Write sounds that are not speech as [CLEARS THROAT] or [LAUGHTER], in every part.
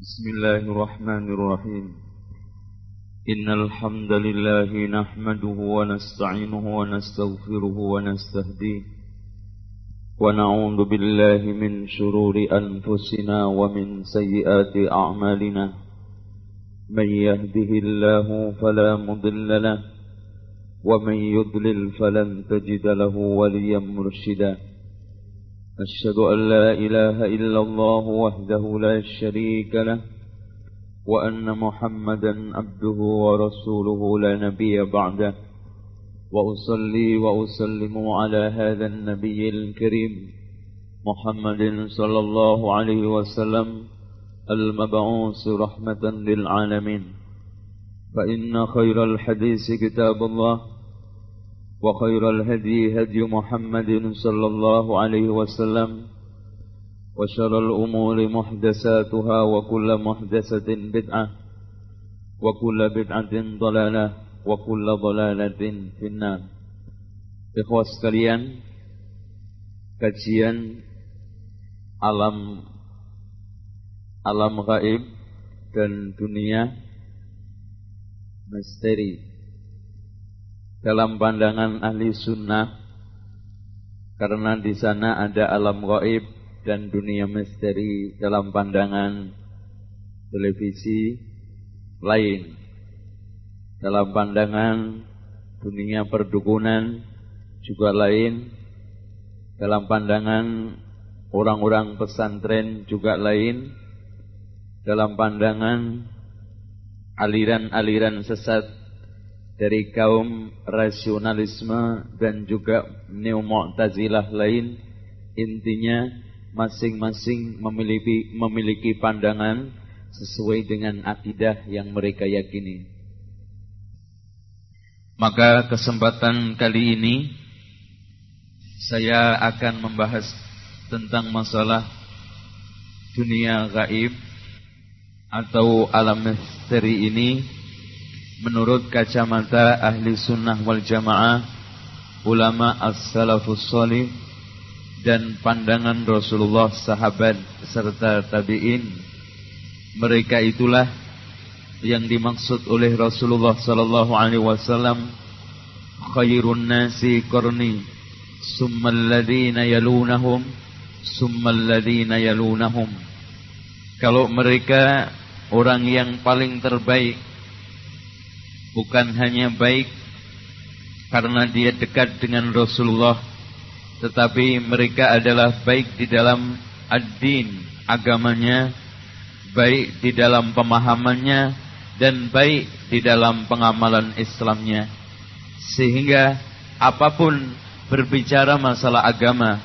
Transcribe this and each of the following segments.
بسم الله الرحمن الرحيم. إن الحمد لله نحمده ونستعينه ونستغفره ونستهديه. ونعوذ بالله من شرور أنفسنا ومن سيئات أعمالنا. من يهده الله فلا مضل له ومن يضلل فلن تجد له وليا مرشدا. أشهد أن لا إله إلا الله وحده لا شريك له وأن محمدا عبده ورسوله لا نبي بعده. وأصلي وأسلم على هذا النبي الكريم محمد صلى الله عليه وسلم المبعوث رحمة للعالمين. فإن خير الحديث كتاب الله وخير الهدي هدي محمد صلى الله عليه وسلم وشر الأمور محدثاتها وكل محدثة بدعة وكل بدعة ضلالة وكل ضلالة في النار. Ikhwas sekalian Kajian Alam Alam gaib Dan dunia Misteri. Dalam pandangan ahli sunnah karena di sana ada alam gaib dan dunia misteri dalam pandangan televisi lain. Dalam pandangan dunia perdukunan juga lain. Dalam pandangan orang-orang pesantren juga lain. Dalam pandangan aliran-aliran sesat dari kaum rasionalisme dan juga neo-mu'tazilah lain intinya masing-masing memiliki memiliki pandangan sesuai dengan akidah yang mereka yakini. Maka kesempatan kali ini saya akan membahas tentang masalah dunia gaib atau alam misteri ini menurut kacamata ahli sunnah wal jamaah, ulama as-salafus salih dan pandangan Rasulullah sahabat serta tabi'in. Mereka itulah yang dimaksud oleh Rasulullah sallallahu alaihi wasallam khairun nasi qarni summal ladzina yalunahum summal yalunahum kalau mereka orang yang paling terbaik bukan hanya baik karena dia dekat dengan Rasulullah tetapi mereka adalah baik di dalam ad-din agamanya baik di dalam pemahamannya dan baik di dalam pengamalan Islamnya. Sehingga apa pun berbicara masalah agama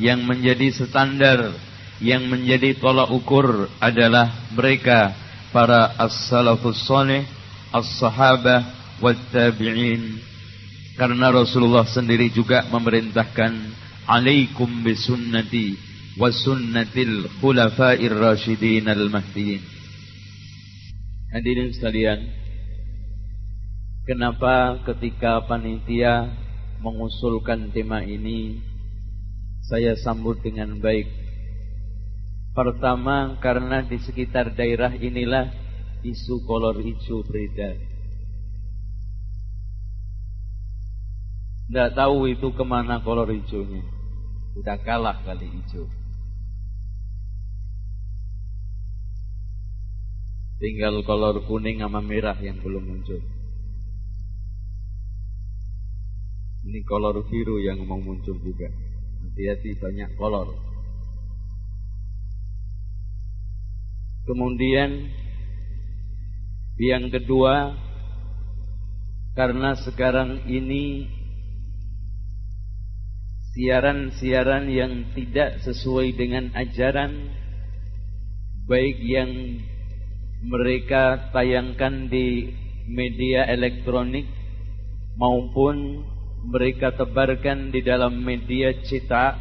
yang menjadi standar yang menjadi tolak ukur adalah mereka para as-salafus salih as-sahabah wat tabi'in karena Rasulullah sendiri juga memerintahkan alaikum bisunnati wa sunnatil khulafa'ir rasyidin al-mahdiin Hadirin sekalian kenapa ketika panitia mengusulkan tema ini saya sambut dengan baik? Pertama karena di sekitar daerah inilah isu kolor hijau beredar. Tidak tahu itu ke mana kolor hijaunya. Udah kalah kali hijau. Tinggal kolor kuning sama merah yang belum muncul. Ini kolor biru yang mau muncul juga. Hati-hati banyak kolor. Kemudian yang kedua, karena sekarang ini siaran-siaran yang tidak sesuai dengan ajaran, baik yang mereka tayangkan di media elektronik maupun mereka tebarkan di dalam media cetak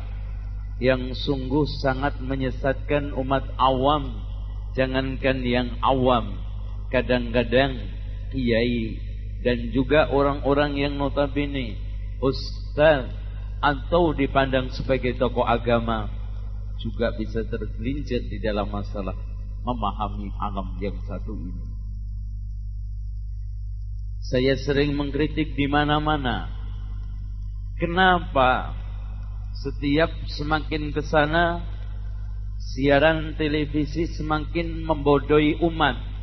yang sungguh sangat menyesatkan umat awam, jangankan yang awam kadang-kadang kiai dan juga orang-orang yang notabene ustaz atau dipandang sebagai tokoh agama juga bisa tergelincir di dalam masalah memahami alam yang satu ini. Saya sering mengkritik di mana-mana. Kenapa setiap semakin ke sana siaran televisi semakin membodohi umat?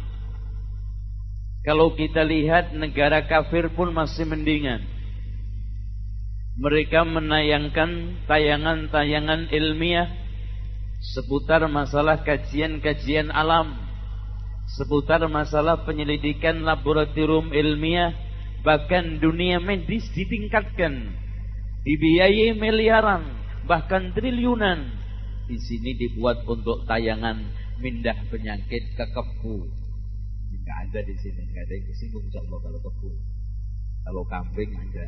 Kalau kita lihat negara kafir pun masih mendingan. Mereka menayangkan tayangan-tayangan ilmiah seputar masalah kajian-kajian alam seputar masalah penyelidikan laboratorium ilmiah bahkan dunia medis ditingkatkan. Dibiayai miliaran bahkan triliunan. Di sini dibuat untuk tayangan mindah penyakit ke kebu nggak ada di sini nggak ada yang kesinggung Allah kalau kebu kalau kambing ada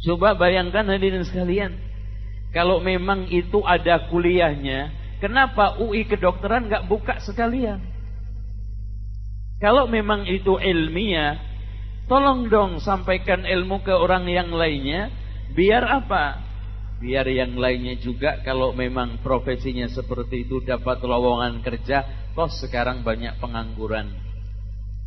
coba bayangkan hadirin sekalian kalau memang itu ada kuliahnya Kenapa UI kedokteran nggak buka sekalian? Kalau memang itu ilmiah, tolong dong sampaikan ilmu ke orang yang lainnya. Biar apa? Biar yang lainnya juga kalau memang profesinya seperti itu dapat lowongan kerja. Toh sekarang banyak pengangguran.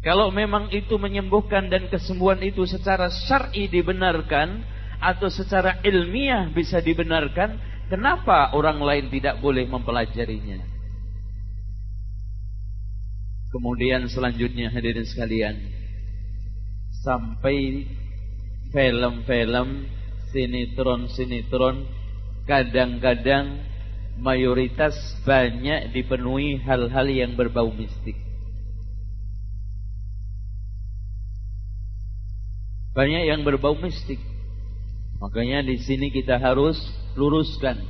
Kalau memang itu menyembuhkan dan kesembuhan itu secara syar'i dibenarkan atau secara ilmiah bisa dibenarkan, Kenapa orang lain tidak boleh mempelajarinya? Kemudian selanjutnya hadirin sekalian, sampai film-film sinetron-sinetron kadang-kadang mayoritas banyak dipenuhi hal-hal yang berbau mistik. Banyak yang berbau mistik. Makanya di sini kita harus luruskan.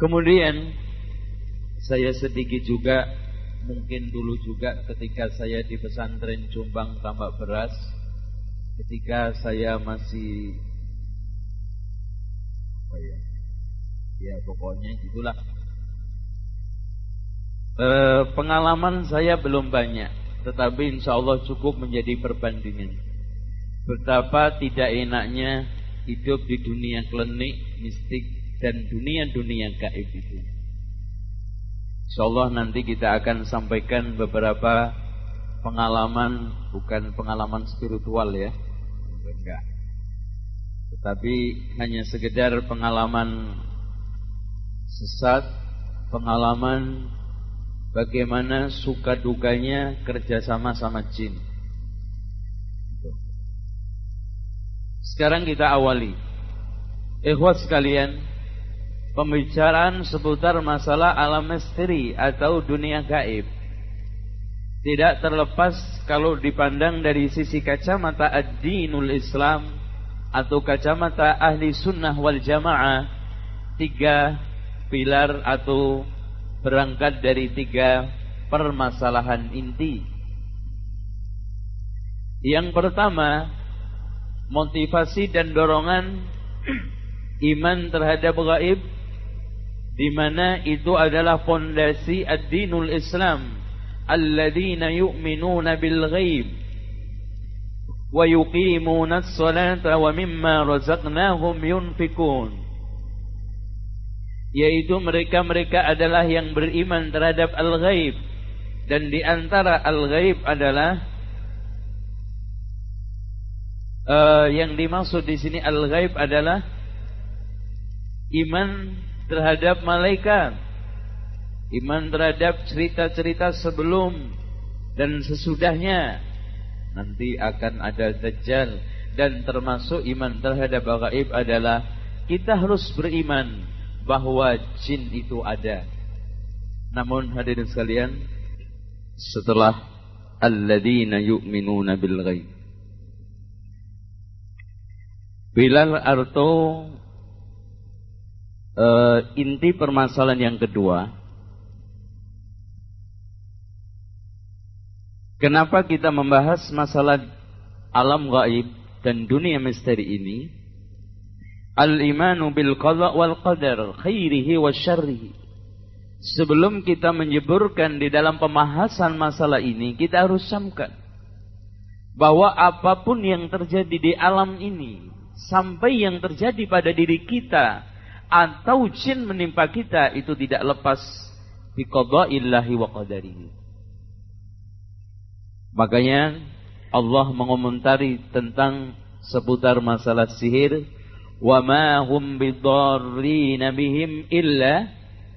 Kemudian saya sedikit juga mungkin dulu juga ketika saya di pesantren Jombang Tambak Beras ketika saya masih apa ya ya pokoknya gitulah e, pengalaman saya belum banyak tetapi insya Allah cukup menjadi perbandingan betapa tidak enaknya hidup di dunia klenik, mistik dan dunia-dunia gaib itu. Insyaallah nanti kita akan sampaikan beberapa pengalaman bukan pengalaman spiritual ya. Enggak. Tetapi hanya sekedar pengalaman sesat, pengalaman bagaimana suka dukanya kerjasama sama jin. Sekarang kita awali. Ikhwat sekalian, pembicaraan seputar masalah alam misteri atau dunia gaib tidak terlepas kalau dipandang dari sisi kacamata ad-dinul Islam atau kacamata ahli sunnah wal jamaah tiga pilar atau berangkat dari tiga permasalahan inti. Yang pertama motivasi dan dorongan [CLEARS THROAT] iman terhadap gaib di mana itu adalah fondasi ad-dinul Islam alladzina yu'minuna bil ghaib wa yuqimuna as-salata yaitu mereka-mereka adalah yang beriman terhadap al-ghaib. Dan di antara al-ghaib adalah uh, yang dimaksud di sini al-ghaib adalah iman terhadap malaikat, iman terhadap cerita-cerita sebelum dan sesudahnya. Nanti akan ada dajjal dan termasuk iman terhadap gaib adalah kita harus beriman bahwa jin itu ada. Namun hadirin sekalian, setelah alladzina yu'minuna bil ghaib Bilal atau uh, inti permasalahan yang kedua, kenapa kita membahas masalah alam gaib dan dunia misteri ini? Al-imanu bil qada wal qadar khairihi wa syarrihi. Sebelum kita menyeburkan di dalam pembahasan masalah ini, kita harus samkan bahwa apa pun yang terjadi di alam ini, sampai yang terjadi pada diri kita atau jin menimpa kita itu tidak lepas biqada'illahi wa qadarihi. Makanya Allah mengomentari tentang seputar masalah sihir wa ma hum bidarrina bihim illa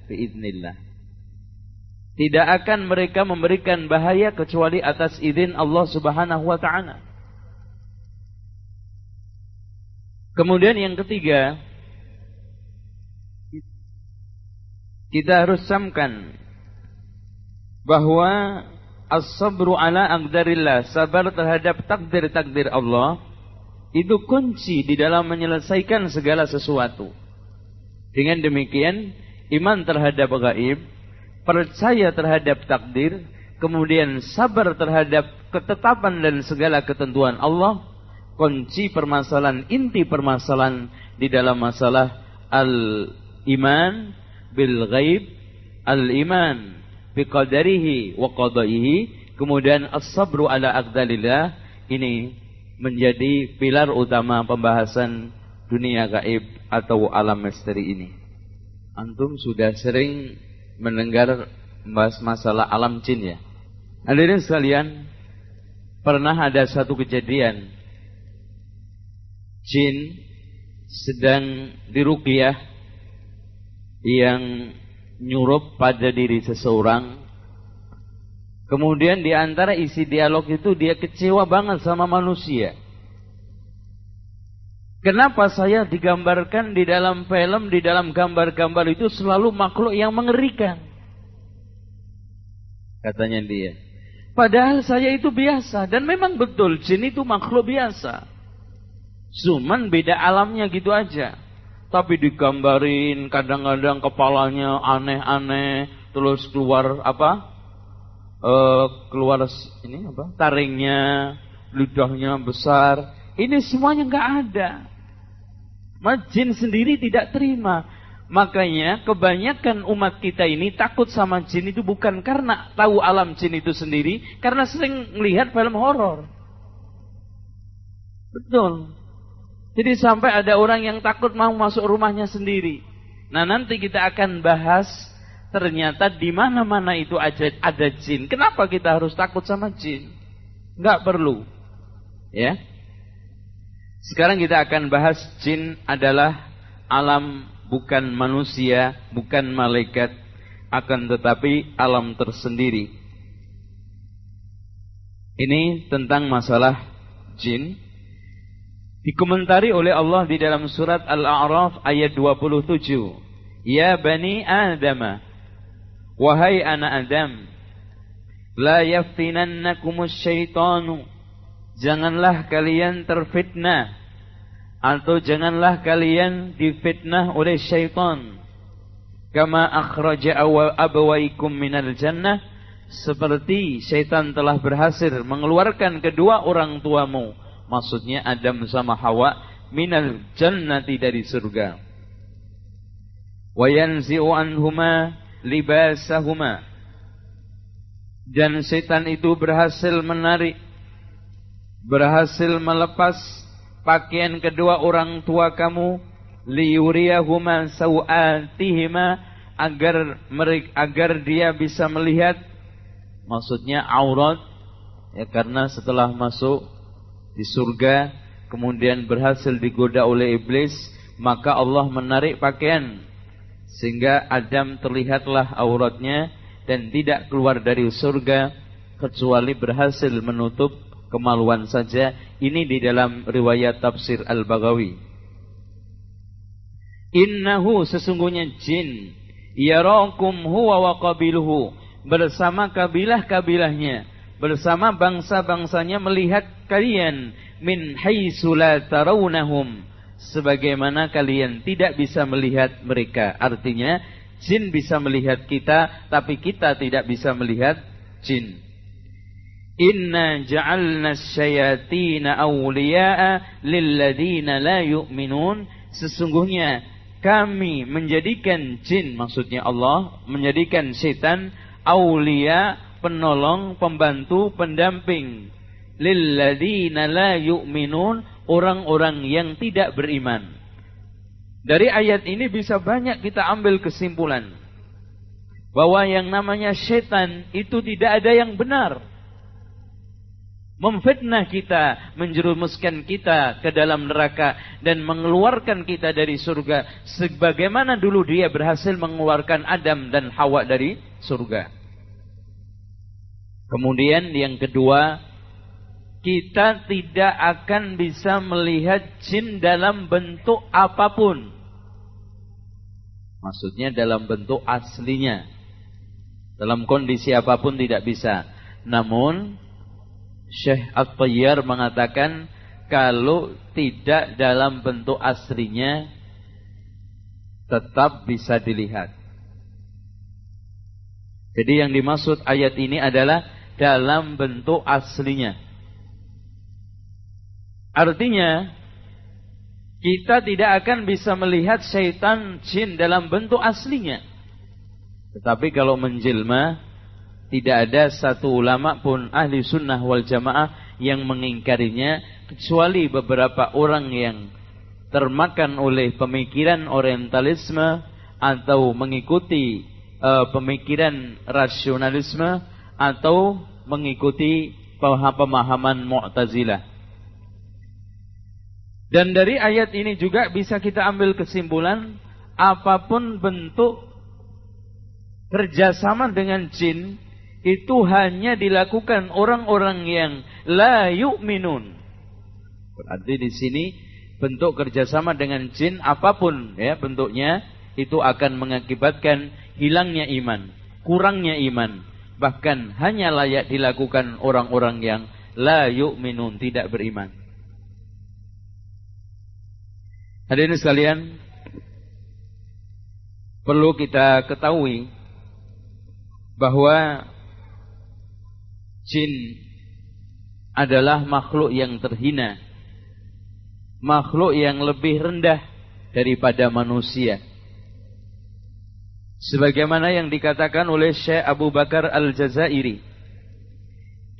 biiznillah. Tidak akan mereka memberikan bahaya kecuali atas izin Allah Subhanahu wa taala. Kemudian yang ketiga, kita harus samkan bahwa as-sabru ala aqdarillah, sabar terhadap takdir-takdir Allah. Itu kunci di dalam menyelesaikan segala sesuatu. Dengan demikian, iman terhadap gaib, percaya terhadap takdir, kemudian sabar terhadap ketetapan dan segala ketentuan Allah, kunci permasalahan, inti permasalahan di dalam masalah al-iman bil ghaib al-iman bi qadarihi wa qadaihi. Kemudian as-sabru ala aqdalillah ini menjadi pilar utama pembahasan dunia gaib atau alam misteri ini. Antum sudah sering mendengar membahas masalah alam jin ya? Hadirin sekalian pernah ada satu kejadian. Jin sedang diruqyah yang nyurup pada diri seseorang. Kemudian di antara isi dialog itu dia kecewa banget sama manusia. Kenapa saya digambarkan di dalam film, di dalam gambar-gambar itu selalu makhluk yang mengerikan? Katanya dia. Padahal saya itu biasa. Dan memang betul, jin itu makhluk biasa. Cuman beda alamnya gitu aja tapi digambarin kadang-kadang kepalanya aneh-aneh terus keluar apa? Uh, keluar ini apa? Taringnya ludahnya besar. Ini semuanya nggak ada. Majin sendiri tidak terima. Makanya kebanyakan umat kita ini takut sama jin itu bukan karena tahu alam jin itu sendiri karena sering melihat film horor. Betul jadi sampai ada orang yang takut mau masuk rumahnya sendiri. Nah nanti kita akan bahas ternyata di mana-mana itu ada, ada jin. Kenapa kita harus takut sama jin? Enggak perlu. Ya. Sekarang kita akan bahas jin adalah alam bukan manusia, bukan malaikat, akan tetapi alam tersendiri. Ini tentang masalah jin Dikomentari oleh Allah di dalam surat Al-A'raf ayat 27. Ya Bani Adam, wahai anak Adam, la yaftinannakumus syaitanu. Janganlah kalian terfitnah atau janganlah kalian difitnah oleh syaitan. Kama akhraja abawaikum minal jannah seperti syaitan telah berhasil mengeluarkan kedua orang tuamu Maksudnya Adam sama Hawa minal jannati dari surga. Wa yanzi'u anhuma libasahuma. Dan setan itu berhasil menarik berhasil melepas pakaian kedua orang tua kamu liyuriyahuma sawatihima agar mereka agar dia bisa melihat maksudnya aurat ya karena setelah masuk di surga kemudian berhasil digoda oleh iblis maka Allah menarik pakaian. Sehingga Adam terlihatlah auratnya dan tidak keluar dari surga kecuali berhasil menutup kemaluan saja. Ini di dalam riwayat tafsir Al-Baghawi. Innahu sesungguhnya jin. Yarakum huwa wa qabiluhu. Bersama kabilah-kabilahnya bersama bangsa-bangsanya melihat kalian min haitsu la tarawnahum sebagaimana kalian tidak bisa melihat mereka. Artinya jin bisa melihat kita tapi kita tidak bisa melihat jin. Inna ja'alna syayatina awliya'a lilladina la yu'minun. Sesungguhnya kami menjadikan jin maksudnya Allah menjadikan setan awliya penolong, pembantu, pendamping lilladzina la yu'minun orang-orang yang tidak beriman. Dari ayat ini bisa banyak kita ambil kesimpulan bahwa yang namanya setan itu tidak ada yang benar. Memfitnah kita, menjerumuskan kita ke dalam neraka dan mengeluarkan kita dari surga sebagaimana dulu dia berhasil mengeluarkan Adam dan Hawa dari surga. Kemudian yang kedua, kita tidak akan bisa melihat jin dalam bentuk apa pun. Maksudnya dalam bentuk aslinya. Dalam kondisi apa pun tidak bisa. Namun Syekh At-Tayyar mengatakan kalau tidak dalam bentuk aslinya tetap bisa dilihat. Jadi yang dimaksud ayat ini adalah dalam bentuk aslinya. Artinya kita tidak akan bisa melihat syaitan jin dalam bentuk aslinya. Tetapi kalau menjelma tidak ada satu ulama pun ahli sunnah wal jamaah yang mengingkarinya kecuali beberapa orang yang termakan oleh pemikiran orientalisme atau mengikuti uh, pemikiran rasionalisme atau mengikuti pemahaman Mu'tazilah. Dan dari ayat ini juga bisa kita ambil kesimpulan apa pun bentuk kerjasama dengan jin itu hanya dilakukan orang-orang yang la yu'minun. Berarti di sini bentuk kerjasama dengan jin apa pun ya bentuknya itu akan mengakibatkan hilangnya iman, kurangnya iman. Bahkan hanya layak dilakukan orang-orang yang la yu'minun, tidak beriman. Hadirin sekalian, perlu kita ketahui bahwa jin adalah makhluk yang terhina, makhluk yang lebih rendah daripada manusia. Sebagaimana yang dikatakan oleh Syekh Abu Bakar Al-Jazairi,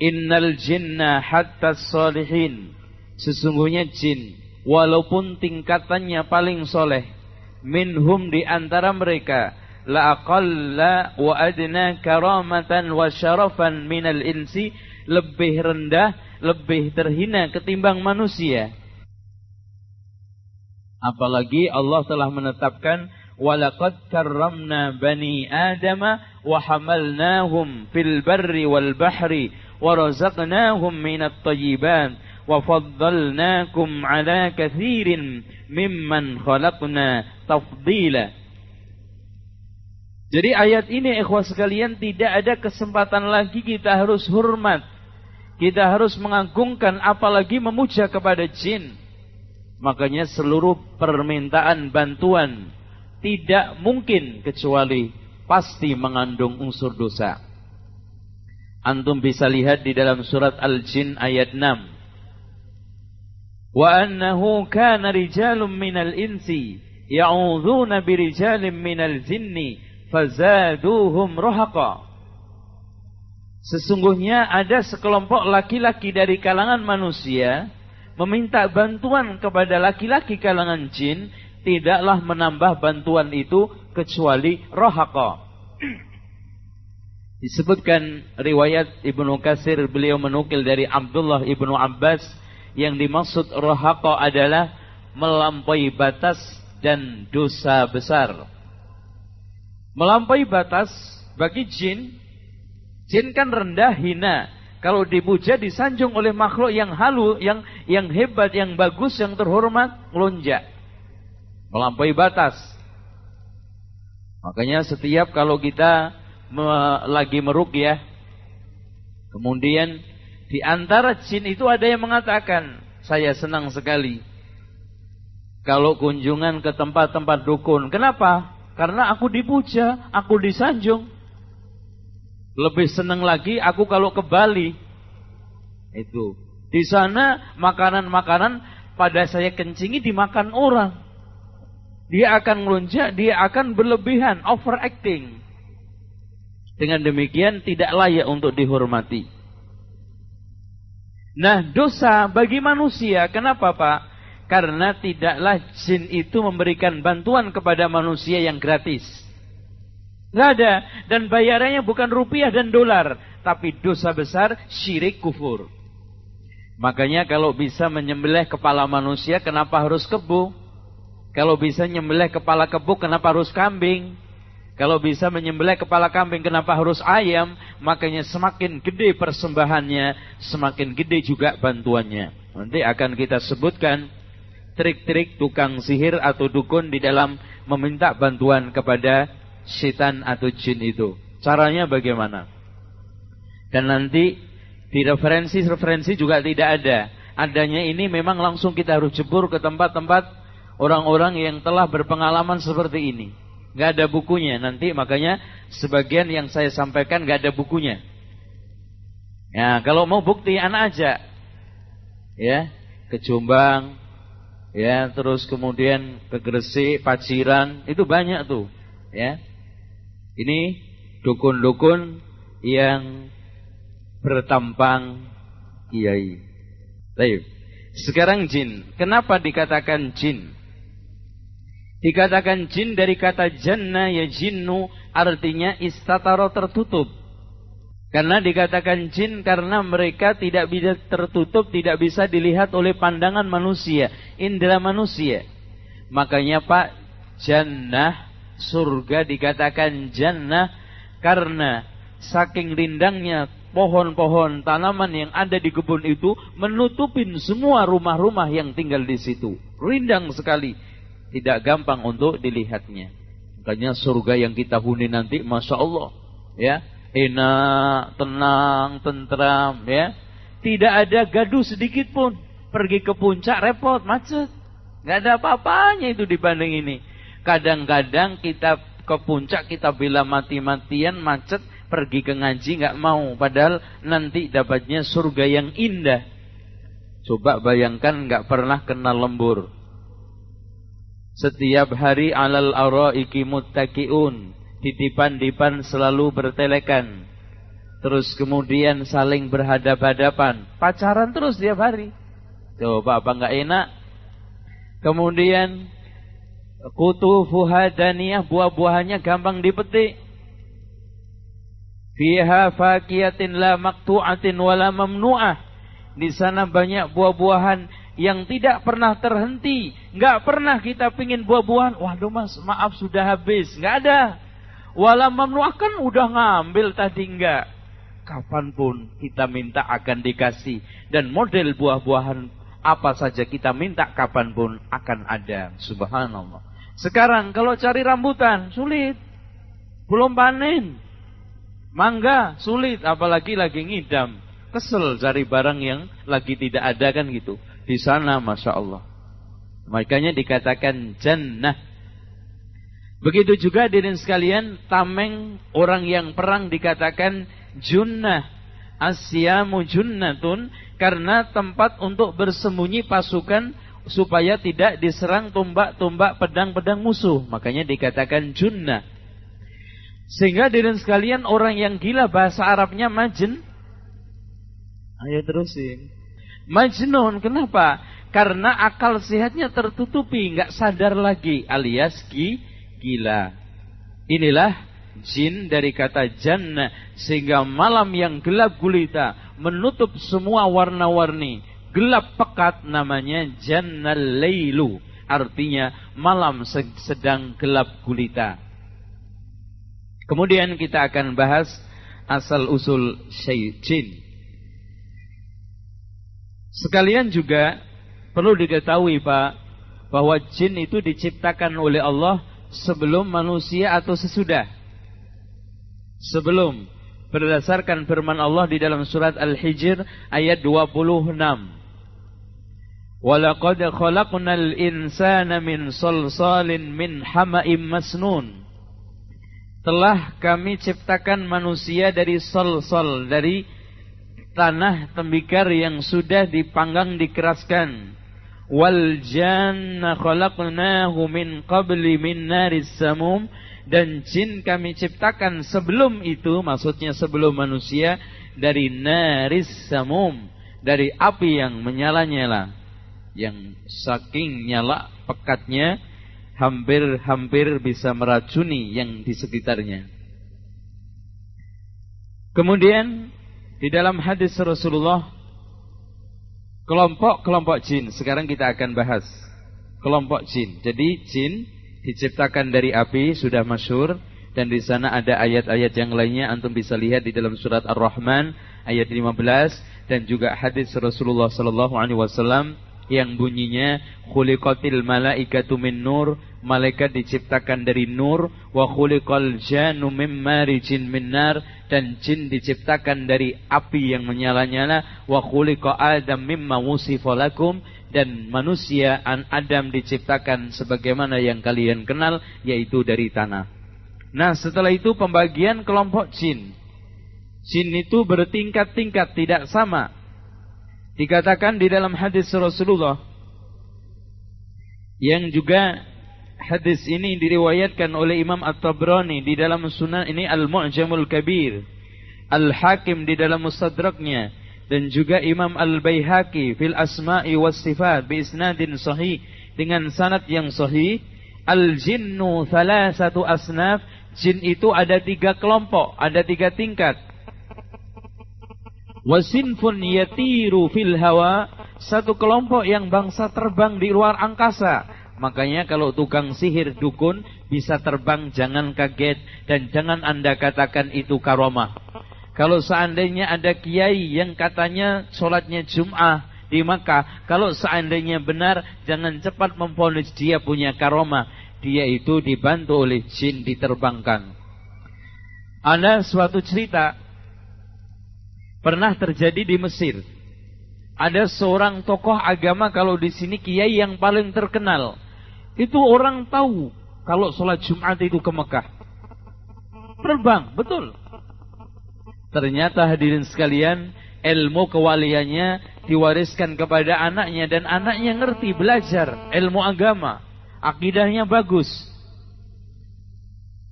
Innal jinna hatta salihin. Sesungguhnya jin walaupun tingkatannya paling soleh minhum di antara mereka la aqalla wa adna karamatan wa syarafan minal insi lebih rendah lebih terhina ketimbang manusia apalagi Allah telah menetapkan ولقد karramna bani adama wa hamalnahum fil barri wal bahri wa razaqnahum minat كثير wa faddalnakum ala katsirin mimman khalaqna tafdila jadi ayat ini ikhwah sekalian tidak ada kesempatan lagi kita harus hormat. Kita harus mengagungkan apalagi memuja kepada jin. Makanya seluruh permintaan bantuan tidak mungkin kecuali pasti mengandung unsur dosa. Antum bisa lihat di dalam surat Al-Jin ayat 6. Wa annahu kana rijalun minal insi ya'udzuuna birijalin minal jinni fazaduhum ruhaqa. Sesungguhnya ada sekelompok laki-laki dari kalangan manusia meminta bantuan kepada laki-laki kalangan jin tidaklah menambah bantuan itu kecuali rohaka. Disebutkan riwayat Ibnu Kasir beliau menukil dari Abdullah Ibnu Abbas yang dimaksud rohako adalah melampaui batas dan dosa besar. Melampaui batas bagi jin, jin kan rendah hina. Kalau dipuja disanjung oleh makhluk yang halu, yang yang hebat, yang bagus, yang terhormat, melonjak. Melampaui batas. Makanya setiap kalau kita me, lagi merukyah, kemudian di antara jin itu ada yang mengatakan, saya senang sekali. Kalau kunjungan ke tempat-tempat dukun. Kenapa? Karena aku dipuja, aku disanjung. Lebih senang lagi aku kalau ke Bali. Itu. Di sana makanan-makanan pada saya kencingi dimakan orang. Dia akan melunjak, dia akan berlebihan, overacting. Dengan demikian tidak layak untuk dihormati. Nah, dosa bagi manusia, kenapa Pak? Karena tidaklah jin itu memberikan bantuan kepada manusia yang gratis. Nggak ada. Dan bayarannya bukan rupiah dan dolar. Tapi dosa besar syirik kufur. Makanya kalau bisa menyembelih kepala manusia kenapa harus kebu? Kalau bisa menyembelih kepala kebu kenapa harus kambing? Kalau bisa menyembelih kepala kambing kenapa harus ayam? Makanya semakin gede persembahannya, semakin gede juga bantuannya. Nanti akan kita sebutkan trik-trik tukang sihir atau dukun di dalam meminta bantuan kepada setan atau jin itu. Caranya bagaimana? Dan nanti di referensi-referensi juga tidak ada. Adanya ini memang langsung kita harus jebur ke tempat-tempat orang-orang yang telah berpengalaman seperti ini nggak ada bukunya. Nanti makanya sebagian yang saya sampaikan nggak ada bukunya. Ya, kalau mau bukti anak aja. Ya, ke Jombang, ya, terus kemudian ke Gresik, Paciran, itu banyak tuh, ya. Ini dukun-dukun yang bertampang kiai. Baik. Sekarang jin. Kenapa dikatakan jin? Dikatakan jin dari kata jannah ya jinnu artinya istataro tertutup. Karena dikatakan jin karena mereka tidak bisa tertutup, tidak bisa dilihat oleh pandangan manusia, indera manusia. Makanya Pak, jannah, surga dikatakan jannah karena saking rindangnya pohon-pohon tanaman yang ada di kebun itu menutupin semua rumah-rumah yang tinggal di situ. Rindang sekali tidak gampang untuk dilihatnya. Makanya surga yang kita huni nanti, masya Allah, ya enak, tenang, tentram, ya. Tidak ada gaduh sedikit pun. Pergi ke puncak repot, macet. Gak ada apa-apanya itu dibanding ini. Kadang-kadang kita ke puncak kita bila mati-matian macet pergi ke ngaji nggak mau padahal nanti dapatnya surga yang indah. Coba bayangkan nggak pernah kenal lembur setiap hari alal araiki muttaqiun. Titipan-dipan selalu bertelekan. Terus kemudian saling berhadap-hadapan. Pacaran terus setiap hari. Coba apa enggak enak? Kemudian kutu fuhadaniyah buah-buahannya gampang dipetik. Fiha fakiyatin la maktu'atin wala. Di sana banyak buah-buahan yang tidak pernah terhenti. Nggak pernah kita pingin buah-buahan. Waduh mas, maaf sudah habis. Nggak ada. Walau memnuahkan udah ngambil tadi nggak. Kapan pun kita minta akan dikasih. Dan model buah-buahan apa saja kita minta kapan pun akan ada. Subhanallah. Sekarang kalau cari rambutan sulit. Belum panen. Mangga sulit apalagi lagi ngidam. Kesel cari barang yang lagi tidak ada kan gitu di sana Masya Allah. Makanya dikatakan jannah. Begitu juga diri sekalian, tameng orang yang perang dikatakan junnah. Asyamu junnatun karena tempat untuk bersembunyi pasukan supaya tidak diserang tombak-tombak pedang-pedang musuh. Makanya dikatakan junnah. Sehingga diri sekalian orang yang gila bahasa Arabnya majin. Ayo terusin. Majnun, kenapa? Karena akal sehatnya tertutupi, nggak sadar lagi, alias gi, gila. Inilah jin dari kata jannah, sehingga malam yang gelap gulita menutup semua warna-warni. Gelap pekat namanya jannal leilu. Artinya malam sedang gelap gulita. Kemudian kita akan bahas asal usul syaitan. Sekalian juga perlu diketahui Pak bahwa jin itu diciptakan oleh Allah sebelum manusia atau sesudah. Sebelum berdasarkan firman Allah di dalam surat Al-Hijr ayat 26. Walaqad khalaqnal insana min salsalin min hama'im masnun. Telah kami ciptakan manusia dari sol-sol, dari tanah tembikar yang sudah dipanggang dikeraskan. Wal janna khalaqnahu min qabli min naris samum dan jin kami ciptakan sebelum itu maksudnya sebelum manusia dari naris samum dari api yang menyala-nyala. yang saking nyala pekatnya hampir-hampir bisa meracuni yang di sekitarnya. Kemudian di dalam hadis Rasulullah kelompok-kelompok jin sekarang kita akan bahas kelompok jin. Jadi jin diciptakan dari api sudah masyur dan di sana ada ayat-ayat yang lainnya antum bisa lihat di dalam surat Ar-Rahman ayat 15 dan juga hadis Rasulullah wasallam yang bunyinya khuliqatil malaikatu min nur malaikat diciptakan dari nur wa khuliqal jannu mim marijin min dan jin diciptakan dari api yang menyala-nyala wa khuliqa adam mimma wusifa dan manusia an Adam diciptakan sebagaimana yang kalian kenal yaitu dari tanah. Nah, setelah itu pembagian kelompok jin. Jin itu bertingkat-tingkat tidak sama Dikatakan di dalam hadis Rasulullah yang juga hadis ini diriwayatkan oleh Imam At-Tabrani di dalam sunan ini Al-Mu'jamul Kabir, Al-Hakim di dalam Mustadraknya dan juga Imam Al-Baihaqi fil Asma'i was Sifat bi isnadin sahih dengan sanad yang sahih Al-jinnu thalathatu asnaf Jin itu ada tiga kelompok, ada tiga tingkat Wasinfun yatiru fil hawa. Satu kelompok yang bangsa terbang di luar angkasa. Makanya kalau tukang sihir dukun bisa terbang jangan kaget. Dan jangan anda katakan itu karomah. Kalau seandainya ada kiai yang katanya sholatnya Jum'ah di Makkah. Kalau seandainya benar jangan cepat memponis dia punya karomah. Dia itu dibantu oleh jin diterbangkan. Ada suatu cerita pernah terjadi di Mesir. Ada seorang tokoh agama kalau di sini kiai yang paling terkenal. Itu orang tahu kalau sholat Jumat itu ke Mekah. Terbang, betul. Ternyata hadirin sekalian, ilmu kewaliannya diwariskan kepada anaknya dan anaknya ngerti belajar ilmu agama. Akidahnya bagus.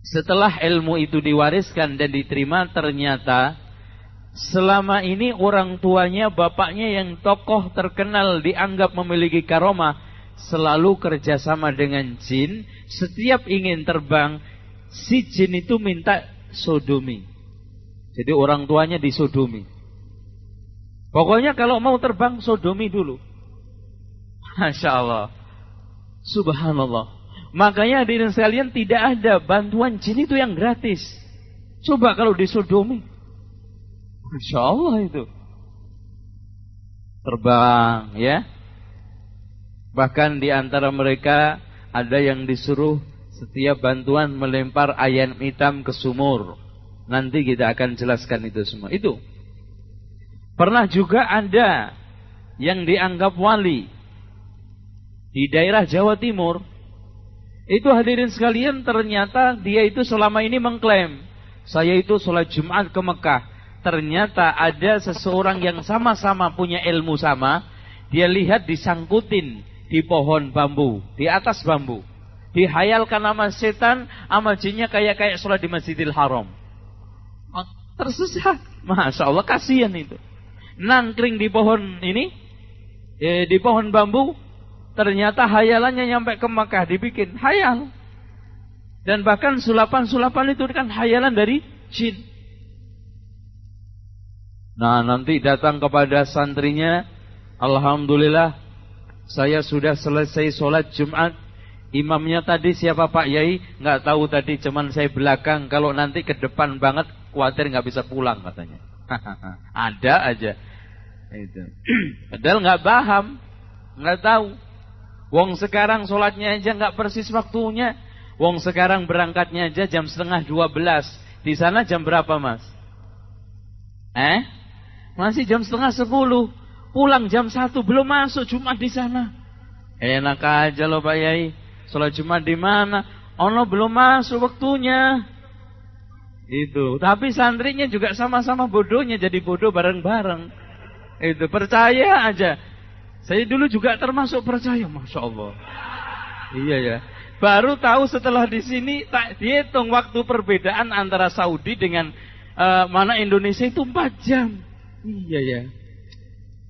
Setelah ilmu itu diwariskan dan diterima ternyata Selama ini orang tuanya, bapaknya yang tokoh terkenal dianggap memiliki karomah, selalu kerjasama dengan jin. Setiap ingin terbang, si jin itu minta sodomi. Jadi orang tuanya disodomi. Pokoknya kalau mau terbang, sodomi dulu. [LAUGHS] Masya Allah. Subhanallah. Makanya hadirin sekalian tidak ada bantuan jin itu yang gratis. Coba kalau disodomi. Insya Allah itu. Terbang ya. Bahkan di antara mereka ada yang disuruh setiap bantuan melempar ayam hitam ke sumur. Nanti kita akan jelaskan itu semua. Itu. Pernah juga ada yang dianggap wali di daerah Jawa Timur. Itu hadirin sekalian ternyata dia itu selama ini mengklaim saya itu sholat Jumat ke Mekah ternyata ada seseorang yang sama-sama punya ilmu sama, dia lihat disangkutin di pohon bambu, di atas bambu. Dihayalkan nama setan, sama jinnya kayak kayak sholat di Masjidil Haram. Oh, tersesat. Masya Allah, kasihan itu. Nangkring di pohon ini, eh, di pohon bambu, ternyata hayalannya nyampe ke Makkah, dibikin hayal. Dan bahkan sulapan-sulapan itu kan hayalan dari jin. Nah nanti datang kepada santrinya Alhamdulillah Saya sudah selesai sholat Jumat. Imamnya tadi siapa Pak Yai? Nggak tahu tadi cuman saya belakang. Kalau nanti ke depan banget Khawatir nggak bisa pulang katanya. [LAUGHS] Ada aja. Itu. [CLEARS THROAT] Padahal nggak paham. Nggak tahu. Wong sekarang sholatnya aja nggak persis waktunya. Wong sekarang berangkatnya aja jam setengah dua belas. Di sana jam berapa mas? Eh? Masih jam setengah sepuluh. Pulang jam satu. Belum masuk Jumat di sana. Enak aja loh Pak Yai. Sholat Jumat di mana? Ono belum masuk waktunya. Itu. Tapi santrinya juga sama-sama bodohnya. Jadi bodoh bareng-bareng. Itu. Percaya aja. Saya dulu juga termasuk percaya. Masya Allah. Iya ya. Baru tahu setelah di sini tak dihitung waktu perbedaan antara Saudi dengan uh, mana Indonesia itu 4 jam. Iya ya.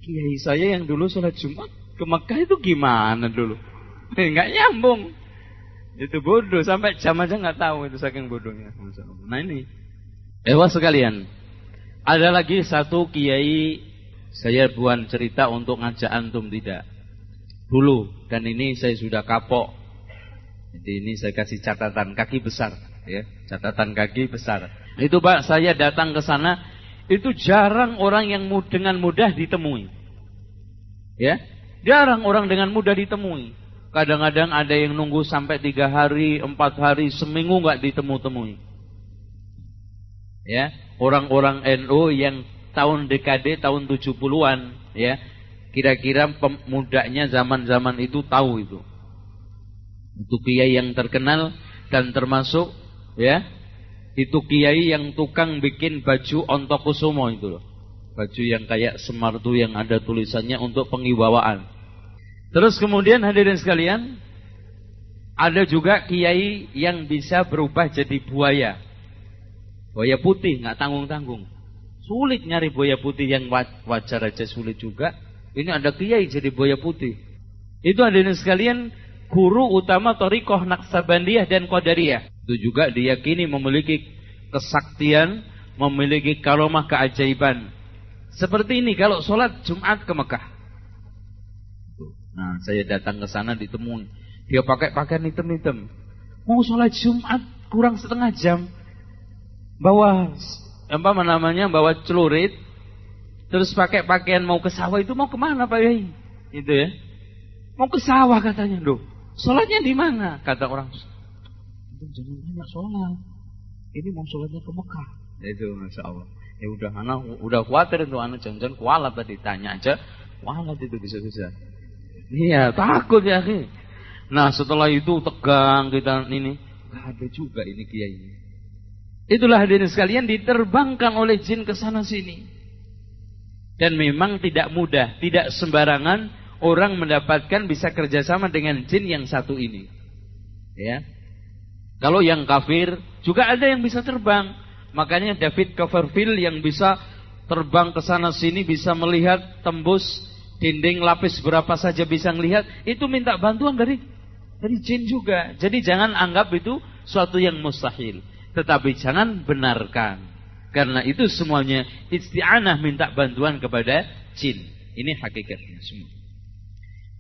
Kiai saya yang dulu sholat Jumat ke Mekah itu gimana dulu? [LAUGHS] Enggak nyambung. Itu bodoh sampai jam aja nggak tahu itu saking bodohnya. Nah ini, ewa sekalian, ada lagi satu kiai saya buat cerita untuk ngajak antum tidak. Dulu dan ini saya sudah kapok. Jadi ini saya kasih catatan kaki besar, ya, catatan kaki besar. Itu Pak, saya datang ke sana, itu jarang orang yang dengan mudah ditemui. Ya, jarang orang dengan mudah ditemui. Kadang-kadang ada yang nunggu sampai tiga hari, empat hari, seminggu nggak ditemu-temui. Ya, orang-orang NU yang tahun dekade tahun 70-an, ya, kira-kira pemudanya zaman-zaman itu tahu itu. Itu kiai yang terkenal dan termasuk, ya, itu kiai yang tukang bikin baju ontokusumo itu loh. Baju yang kayak semartu yang ada tulisannya untuk pengibawaan. Terus kemudian hadirin sekalian, ada juga kiai yang bisa berubah jadi buaya. Buaya putih, nggak tanggung-tanggung. Sulit nyari buaya putih yang wajar aja sulit juga. Ini ada kiai jadi buaya putih. Itu hadirin sekalian, guru utama Torikoh Naksabandiyah dan Qadariyah. Itu juga diyakini memiliki kesaktian, memiliki karomah keajaiban. Seperti ini kalau sholat Jumat ke Mekah. Nah, saya datang ke sana ditemui. Dia pakai pakaian hitam-hitam. Mau sholat Jumat kurang setengah jam. Bawa apa namanya? Bawa celurit. Terus pakai pakaian mau ke sawah itu mau ke mana Pak Yai? Itu ya. Mau ke sawah katanya. Loh, sholatnya di mana? Kata orang. Jangan banyak sholat. Ini mau sholatnya ke Mekah. Itu Masya Allah. Ya udah anak udah khawatir itu anak jangan-jangan kualat tadi tanya aja. Kualat itu bisa-bisa. Iya, takut ya, akhi. Nah, setelah itu tegang kita ini. Gak ada juga ini kiai. Itulah hadirin sekalian diterbangkan oleh jin ke sana sini. Dan memang tidak mudah, tidak sembarangan orang mendapatkan bisa kerjasama dengan jin yang satu ini. Ya. Kalau yang kafir juga ada yang bisa terbang. Makanya David Copperfield yang bisa terbang ke sana sini bisa melihat tembus dinding lapis berapa saja bisa melihat, itu minta bantuan dari dari jin juga. Jadi jangan anggap itu suatu yang mustahil, tetapi jangan benarkan. Karena itu semuanya isti'anah minta bantuan kepada jin. Ini hakikatnya semua.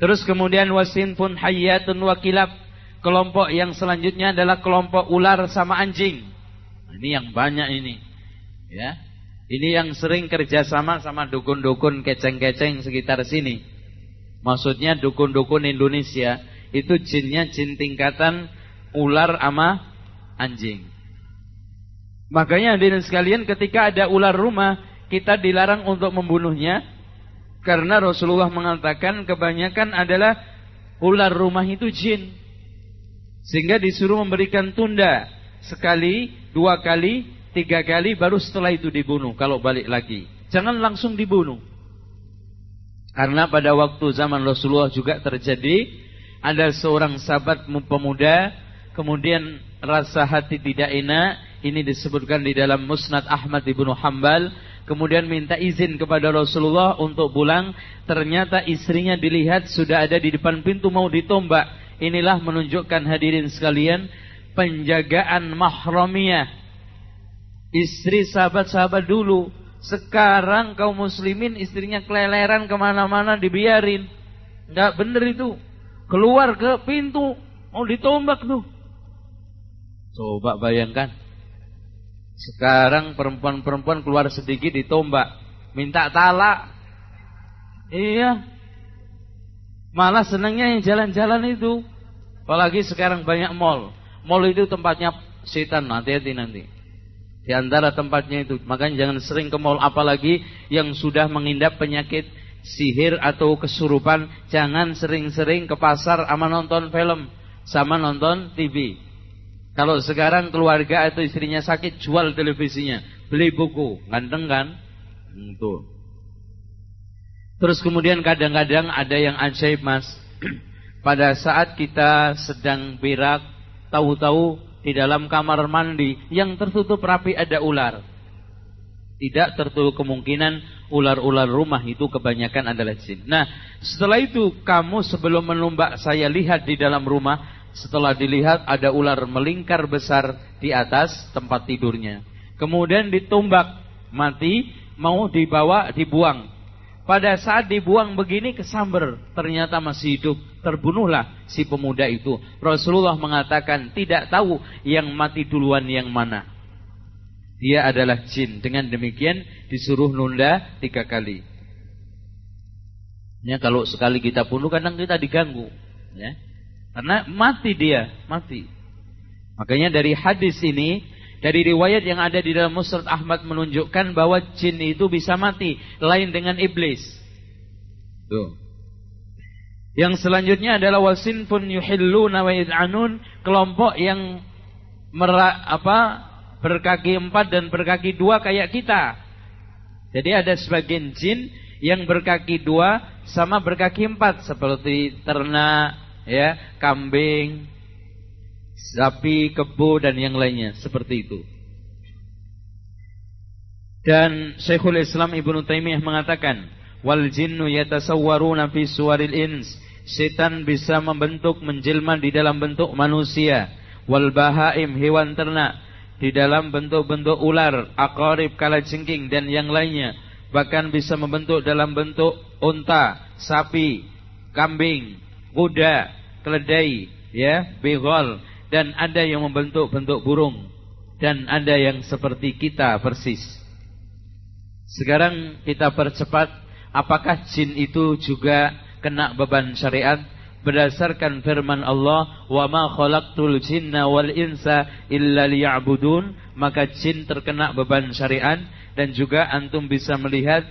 Terus kemudian wasin pun hayatun wakilab. Kelompok yang selanjutnya adalah kelompok ular sama anjing. Nah, ini yang banyak ini. Ya, ini yang sering kerjasama sama dukun-dukun keceng-keceng sekitar sini. Maksudnya dukun-dukun Indonesia itu jinnya jin tingkatan ular ama anjing. Makanya hadirin sekalian ketika ada ular rumah kita dilarang untuk membunuhnya karena Rasulullah mengatakan kebanyakan adalah ular rumah itu jin. Sehingga disuruh memberikan tunda sekali, dua kali, tiga kali baru setelah itu dibunuh kalau balik lagi. Jangan langsung dibunuh. Karena pada waktu zaman Rasulullah juga terjadi ada seorang sahabat pemuda kemudian rasa hati tidak enak ini disebutkan di dalam Musnad Ahmad ibnu Hambal kemudian minta izin kepada Rasulullah untuk pulang ternyata istrinya dilihat sudah ada di depan pintu mau ditombak inilah menunjukkan hadirin sekalian penjagaan mahramiyah Istri sahabat-sahabat dulu. Sekarang kaum muslimin istrinya keleleran ke mana-mana dibiarin. Nggak bener itu. Keluar ke pintu. Mau ditombak tuh. Coba bayangkan. Sekarang perempuan-perempuan keluar sedikit ditombak. Minta talak. Iya. Malah senangnya yang jalan-jalan itu. Apalagi sekarang banyak mall. Mall itu tempatnya setan. Hati-hati nanti. Di antara tempatnya itu. Makanya jangan sering ke mall apalagi yang sudah mengindap penyakit sihir atau kesurupan. Jangan sering-sering ke pasar sama nonton film. Sama nonton TV. Kalau sekarang keluarga atau istrinya sakit, jual televisinya. Beli buku. Ganteng kan? Itu. Terus kemudian kadang-kadang ada yang ajaib mas. [CLEARS THROAT] Pada saat kita sedang berak, tahu-tahu di dalam kamar mandi yang tertutup rapi ada ular. Tidak tertutup kemungkinan ular-ular rumah itu kebanyakan adalah jin. Nah, setelah itu kamu sebelum menumbak saya lihat di dalam rumah, setelah dilihat ada ular melingkar besar di atas tempat tidurnya. Kemudian ditumbak, mati, mau dibawa, dibuang. Pada saat dibuang begini kesamber, ternyata masih hidup. Terbunuhlah si pemuda itu. Rasulullah mengatakan tidak tahu yang mati duluan yang mana dia adalah jin. Dengan demikian disuruh nunda tiga kali. Ya, kalau sekali kita bunuh kadang kita diganggu. Ya. Karena mati dia, mati. Makanya dari hadis ini, dari riwayat yang ada di dalam Musnad Ahmad menunjukkan bahwa jin itu bisa mati, lain dengan iblis. Tuh. Yang selanjutnya adalah wasin pun yuhilluna wa yad'anun, kelompok yang merak apa berkaki empat dan berkaki dua kayak kita. Jadi ada sebagian jin yang berkaki dua sama berkaki empat seperti ternak, ya, kambing, sapi, kebo dan yang lainnya seperti itu. Dan Syekhul Islam Ibnu Taimiyah mengatakan, wal jinnu yatasawwaruna fi suwaril ins. Setan bisa membentuk menjelma di dalam bentuk manusia. Wal bahaim hewan ternak di dalam bentuk-bentuk ular, akorib, kalajengking dan yang lainnya. Bahkan bisa membentuk dalam bentuk unta, sapi, kambing, kuda, keledai, ya, begol dan ada yang membentuk bentuk burung dan ada yang seperti kita persis. Sekarang kita percepat apakah jin itu juga kena beban syariat? berdasarkan firman Allah wa ma khalaqtul jinna wal insa illa liya'budun maka jin terkena beban syariat dan juga antum bisa melihat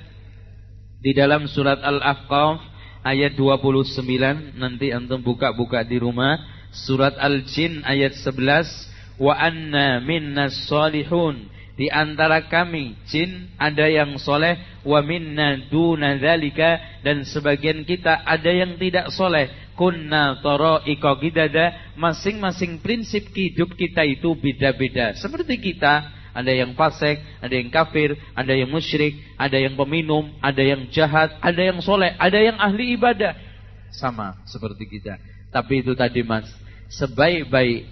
di dalam surat Al-Ahqaf ayat 29 nanti antum buka-buka di rumah surat Al-Jin ayat 11 wa anna minnas salihun di antara kami jin ada yang soleh wa minna duna dzalika dan sebagian kita ada yang tidak soleh kunna tara'iqa gidada masing-masing prinsip hidup kita itu beda-beda seperti kita ada yang fasik, ada yang kafir, ada yang musyrik, ada yang peminum, ada yang jahat, ada yang soleh, ada yang ahli ibadah. Sama seperti kita. Tapi itu tadi mas, sebaik-baik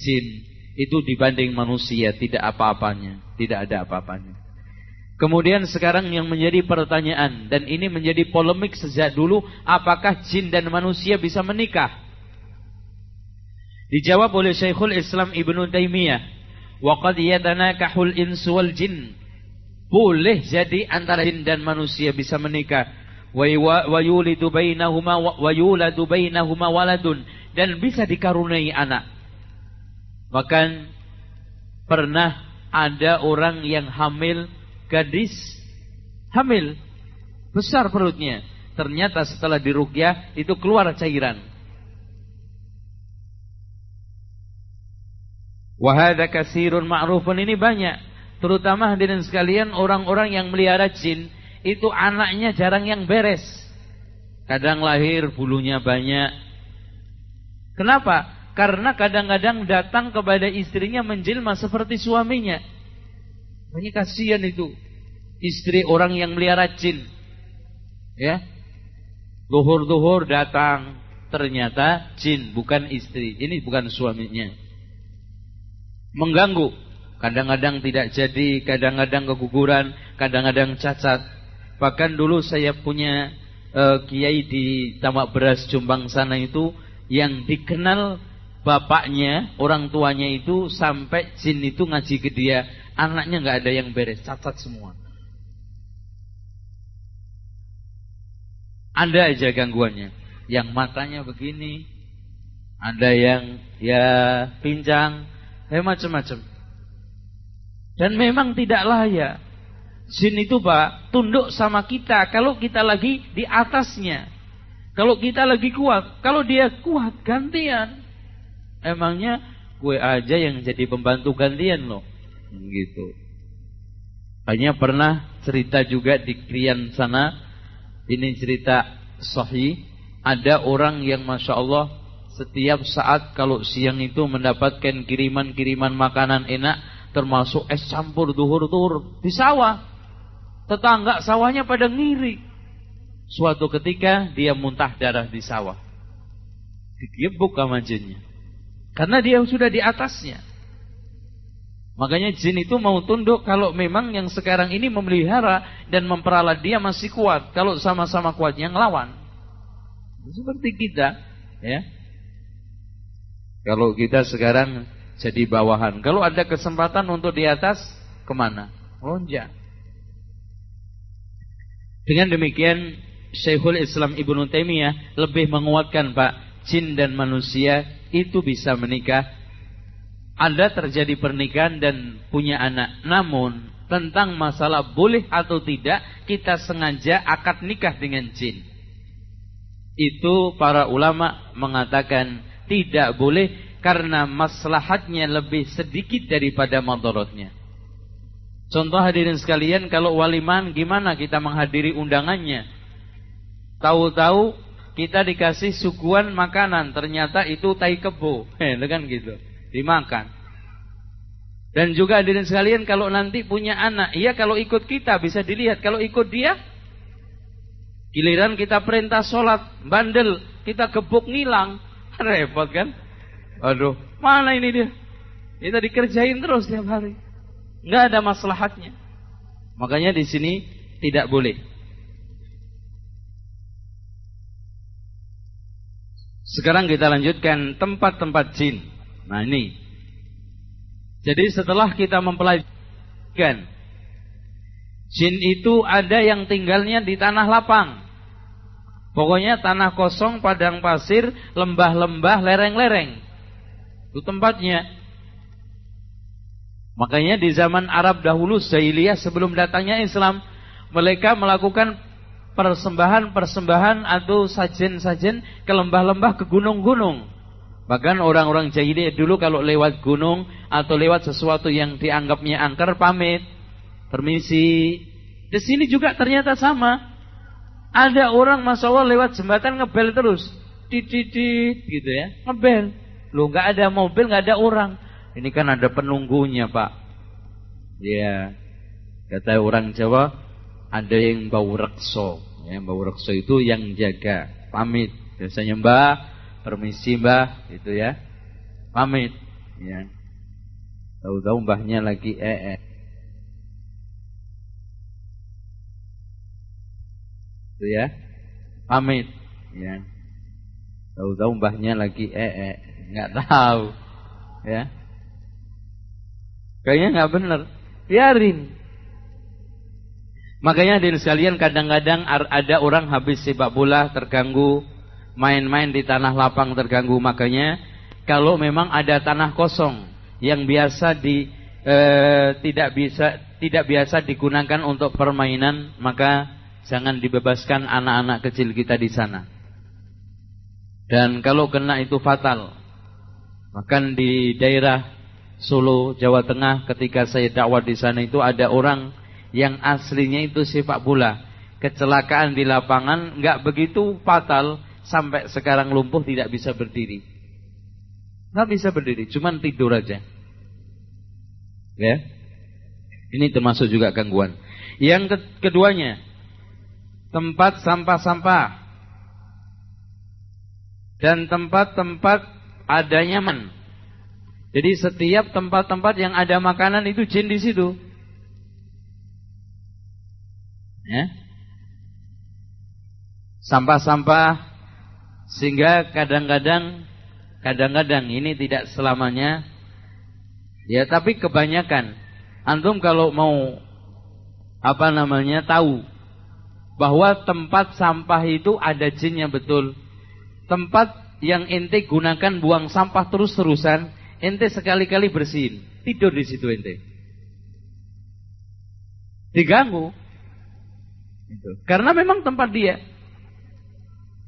jin itu dibanding manusia tidak apa-apanya, tidak ada apa-apanya. Kemudian sekarang yang menjadi pertanyaan dan ini menjadi polemik sejak dulu, apakah jin dan manusia bisa menikah? Dijawab oleh Syekhul Islam Ibnu Taimiyah, "Wa qad yatanakahul insu wal jin." Boleh jadi antara jin dan manusia bisa menikah. Wa yulidu bainahuma wa yuladu bainahuma waladun dan bisa dikaruniai anak. Bahkan pernah ada orang yang hamil gadis hamil besar perutnya. Ternyata setelah dirukyah itu keluar cairan. Wahada kasirun ma'rufun ini banyak. Terutama hadirin sekalian orang-orang yang melihara jin itu anaknya jarang yang beres. Kadang lahir bulunya banyak. Kenapa karena kadang-kadang datang kepada istrinya menjelma seperti suaminya banyak kasihan itu. Istri orang yang melihara jin. Ya. Duhur-duhur datang. Ternyata jin bukan istri. Ini bukan suaminya. Mengganggu. Kadang-kadang tidak jadi. Kadang-kadang keguguran. Kadang-kadang cacat. Bahkan dulu saya punya uh, kiai di Tamak Beras Jombang sana itu. Yang dikenal bapaknya, orang tuanya itu sampai jin itu ngaji ke dia Anaknya nggak ada yang beres, cacat semua. Ada aja gangguannya. Yang matanya begini, ada yang ya pincang, ya macam-macam. Dan memang tidak layak. Jin itu Pak, tunduk sama kita kalau kita lagi di atasnya. Kalau kita lagi kuat, kalau dia kuat gantian. Emangnya gue aja yang jadi pembantu gantian loh gitu. Hanya pernah cerita juga di Krian sana, ini cerita sahih, ada orang yang Masya Allah setiap saat kalau siang itu mendapatkan kiriman-kiriman makanan enak, termasuk es campur duhur-duhur di sawah. Tetangga sawahnya pada ngiri. Suatu ketika dia muntah darah di sawah. Digebuk sama jinnya. Karena dia sudah di atasnya. Makanya jin itu mau tunduk kalau memang yang sekarang ini memelihara dan memperalat dia masih kuat. Kalau sama-sama kuatnya ngelawan. Seperti kita, ya. Kalau kita sekarang jadi bawahan. Kalau ada kesempatan untuk di atas, ke mana? Lonjak. Dengan demikian, Syekhul Islam Ibnu Taimiyah lebih menguatkan Pak, jin dan manusia itu bisa menikah. Ada terjadi pernikahan dan punya anak. Namun, tentang masalah boleh atau tidak, kita sengaja akad nikah dengan jin. Itu para ulama mengatakan tidak boleh karena maslahatnya lebih sedikit daripada madorotnya. Contoh hadirin sekalian, kalau waliman gimana kita menghadiri undangannya? Tahu-tahu kita dikasih suguhan makanan, ternyata itu tai kebo, [LAUGHS] eh, kan gitu, dimakan. Dan juga hadirin sekalian, kalau nanti punya anak, iya kalau ikut kita bisa dilihat, kalau ikut dia, giliran kita perintah sholat, bandel, kita gebuk ngilang, [LAUGHS] Repot kan? Aduh, mana ini dia? Kita dikerjain terus tiap hari. Enggak ada maslahatnya. Makanya di sini tidak boleh. Sekarang kita lanjutkan tempat-tempat jin. Nah ini. Jadi setelah kita mempelajari jin itu ada yang tinggalnya di tanah lapang. Pokoknya tanah kosong, padang pasir, lembah-lembah, lereng-lereng. Itu tempatnya. Makanya di zaman Arab dahulu, Zahiliyah sebelum datangnya Islam, mereka melakukan persembahan-persembahan atau sajen-sajen ke lembah-lembah, ke gunung-gunung. Bahkan orang-orang jahiliyah dulu kalau lewat gunung atau lewat sesuatu yang dianggapnya angker pamit, permisi. Di sini juga ternyata sama. Ada orang Masya Allah lewat jembatan ngebel terus. Dididit gitu ya. Ngebel. Loh nggak ada mobil, nggak ada orang. Ini kan ada penunggunya Pak. Ya. Kata orang Jawa, ada yang bau rekso. Ya, bau rekso itu yang jaga. Pamit. Biasanya mbah, permisi mbah. Itu ya. Pamit. Ya. Tahu-tahu mbahnya lagi eh, -e. itu ya pamit ya tahu-tahu mbahnya lagi ee nggak tahu ya kayaknya nggak benar biarin makanya di sekalian kadang-kadang ada orang habis sepak bola terganggu main-main di tanah lapang terganggu makanya kalau memang ada tanah kosong yang biasa di eh, tidak bisa tidak biasa digunakan untuk permainan maka Jangan dibebaskan anak-anak kecil kita di sana. Dan kalau kena itu fatal. Bahkan di daerah Solo, Jawa Tengah ketika saya dakwah di sana itu ada orang yang aslinya itu sepak bola. Kecelakaan di lapangan nggak begitu fatal sampai sekarang lumpuh tidak bisa berdiri. Nggak bisa berdiri, cuman tidur aja. Ya. Ini termasuk juga gangguan. Yang keduanya, tempat sampah-sampah dan tempat-tempat adanya man. Jadi setiap tempat-tempat yang ada makanan itu jin di situ. Ya. Sampah-sampah sehingga kadang-kadang kadang-kadang ini tidak selamanya ya tapi kebanyakan antum kalau mau apa namanya tahu bahwa tempat sampah itu ada jinnya betul. Tempat yang ente gunakan buang sampah terus-terusan, ente sekali-kali bersihin. Tidur di situ ente. Diganggu. Itu. Karena memang tempat dia.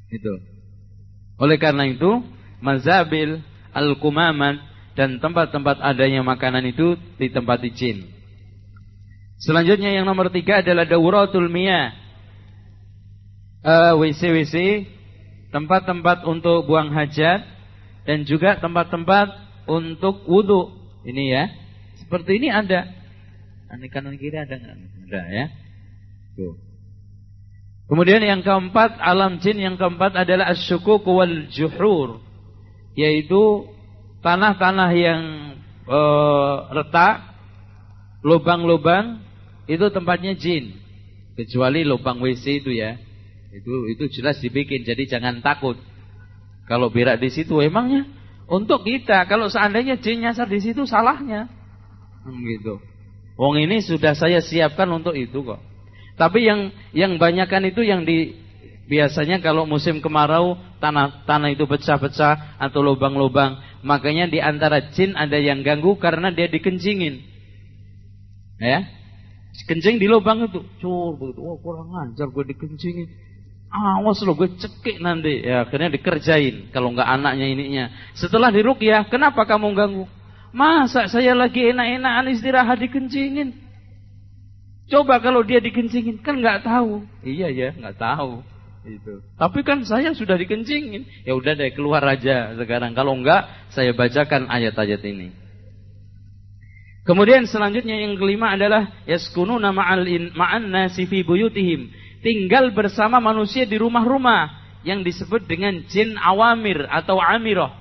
Itu. Oleh karena itu, mazabil, al-kumaman, dan tempat-tempat adanya makanan itu di tempat jin. Selanjutnya yang nomor tiga adalah dauratul miyah WC-WC, uh, tempat-tempat untuk buang hajat dan juga tempat-tempat untuk wudhu. Ini ya, Seperti ini ada. Ini kanan kiri ada nggak? Ada ya. Tuh. Kemudian yang keempat alam jin yang keempat adalah asyukuk wal juhur yaitu tanah-tanah yang e, retak, lubang-lubang itu tempatnya jin. Kecuali lubang WC itu ya. Itu itu jelas dibikin jadi jangan takut. Kalau berak di situ emangnya untuk kita kalau seandainya jin nyasar di situ salahnya. Hmm, gitu. Wong ini sudah saya siapkan untuk itu kok. Tapi yang yang banyakkan itu yang di biasanya kalau musim kemarau tanah tanah itu pecah-pecah atau lubang-lubang, makanya di antara jin ada yang ganggu karena dia dikencingin. Ya. Kencing di lubang itu. Cur begitu. Oh, kurang ajar gue dikencingin. Awas lo gue cekik nanti. Ya, akhirnya dikerjain kalau nggak anaknya ininya. Setelah dirukyah, kenapa kamu ganggu? Masa saya lagi enak-enakan istirahat dikencingin? Coba kalau dia dikencingin, kan nggak tahu. Iya ya, nggak tahu. Itu. Tapi kan saya sudah dikencingin. Ya udah deh keluar aja sekarang. Kalau enggak, saya bacakan ayat-ayat ini. Kemudian selanjutnya yang kelima adalah yaskununa ma'al ma'an nasi buyutihim. Tinggal bersama manusia di rumah-rumah yang disebut dengan jin awamir atau amirah.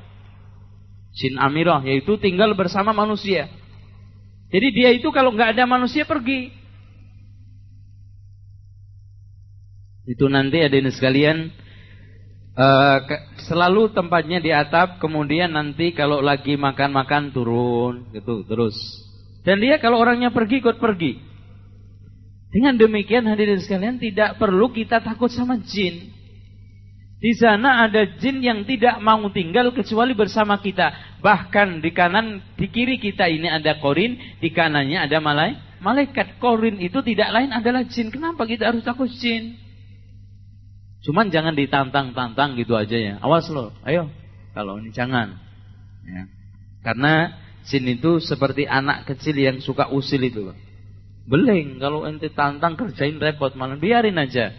Jin amirah yaitu tinggal bersama manusia. Jadi dia itu kalau nggak ada manusia pergi. Itu nanti ada ini sekalian ke, selalu tempatnya di atap, kemudian nanti kalau lagi makan-makan turun gitu terus. Dan dia kalau orangnya pergi ikut pergi. Dengan demikian hadirin sekalian tidak perlu kita takut sama jin. Di sana ada jin yang tidak mau tinggal kecuali bersama kita. Bahkan di kanan, di kiri kita ini ada korin, di kanannya ada malai, malaikat. Korin itu tidak lain adalah jin. Kenapa kita harus takut jin? Cuman jangan ditantang-tantang gitu aja ya. Awas loh, ayo. Kalau ini jangan. Ya. Karena jin itu seperti anak kecil yang suka usil itu. Beling, kalau ente tantang kerjain repot malah biarin aja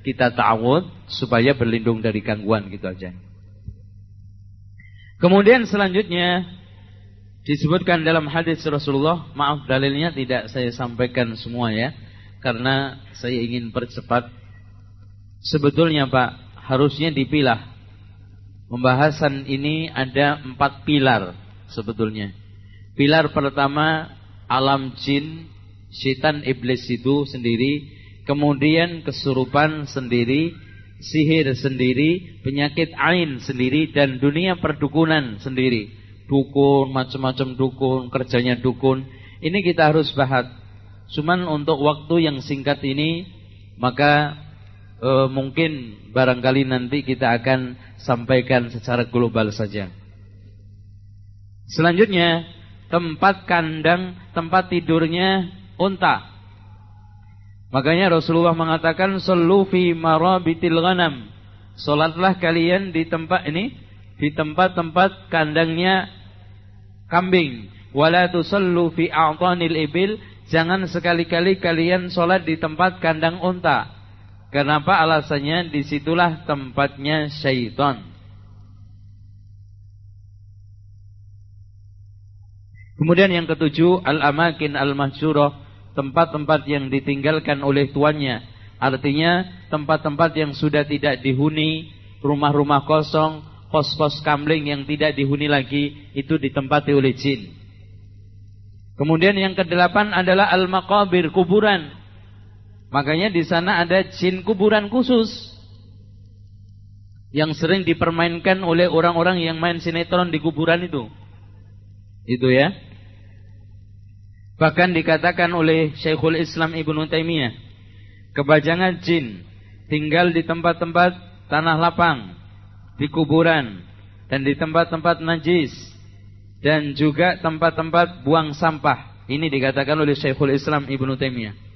kita ta'awud supaya berlindung dari gangguan gitu aja. Kemudian selanjutnya disebutkan dalam hadis Rasulullah, maaf dalilnya tidak saya sampaikan semua ya, karena saya ingin percepat. Sebetulnya Pak, harusnya dipilah. Pembahasan ini ada empat pilar sebetulnya. Pilar pertama alam jin, setan iblis itu sendiri kemudian kesurupan sendiri, sihir sendiri, penyakit ain sendiri dan dunia perdukunan sendiri. Dukun, macam-macam dukun, kerjanya dukun. Ini kita harus bahas. Cuman untuk waktu yang singkat ini maka e, mungkin barangkali nanti kita akan sampaikan secara global saja. Selanjutnya, tempat kandang, tempat tidurnya unta. Makanya Rasulullah mengatakan sallu fi marabitil ghanam. Salatlah kalian di tempat ini di tempat-tempat kandangnya kambing. Wala tusallu fi ibil. Jangan sekali-kali kalian salat di tempat kandang unta. Kenapa alasannya di situlah tempatnya syaitan. Kemudian yang ketujuh al-amakin al-mahjurah tempat-tempat yang ditinggalkan oleh tuannya. Artinya tempat-tempat yang sudah tidak dihuni, rumah-rumah kosong, pos-pos kamling yang tidak dihuni lagi, itu ditempati oleh jin. Kemudian yang kedelapan adalah al-maqabir, kuburan. Makanya di sana ada jin kuburan khusus. Yang sering dipermainkan oleh orang-orang yang main sinetron di kuburan itu. Itu ya. Bahkan dikatakan oleh Syekhul Islam Ibnu Taimiyah, kebajangan jin tinggal di tempat-tempat tanah lapang, di kuburan, dan di tempat-tempat najis, dan juga tempat-tempat buang sampah. Ini dikatakan oleh Syekhul Islam Ibnu Taimiyah.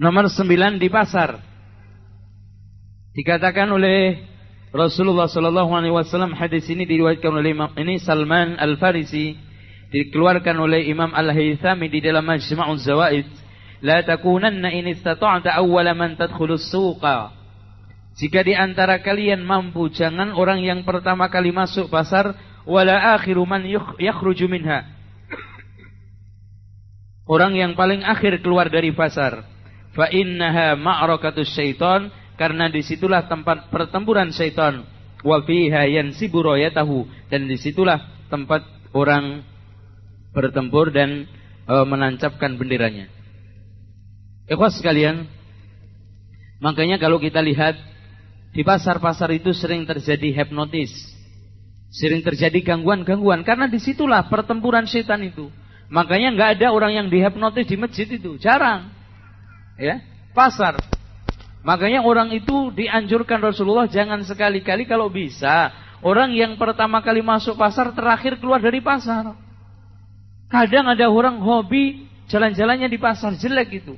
Nomor sembilan di pasar. Dikatakan oleh Rasulullah sallallahu alaihi wasallam hadis ini diriwayatkan oleh Imam ini Salman Al-Farisi dikeluarkan oleh Imam Al-Haythami di dalam Majma'uz Zawaid la takunanna in istata'ta awwala man tadkhulus suqa jika di antara kalian mampu jangan orang yang pertama kali masuk pasar wala akhiru man yakhruju minha. Orang yang paling akhir keluar dari pasar. Fa innaha ma'rakatus syaitan karena di situlah tempat pertempuran syaitan. Wa fiha yansibu rayatahu dan di situlah tempat orang bertempur dan e, menancapkan benderanya. Ikhwas sekalian, makanya kalau kita lihat di pasar-pasar itu sering terjadi hipnotis. Sering terjadi gangguan-gangguan karena di situlah pertempuran setan itu. Makanya nggak ada orang yang dihipnotis di masjid itu, jarang. Ya, pasar. Makanya orang itu dianjurkan Rasulullah jangan sekali-kali kalau bisa orang yang pertama kali masuk pasar terakhir keluar dari pasar. Kadang ada orang hobi jalan-jalannya di pasar jelek itu.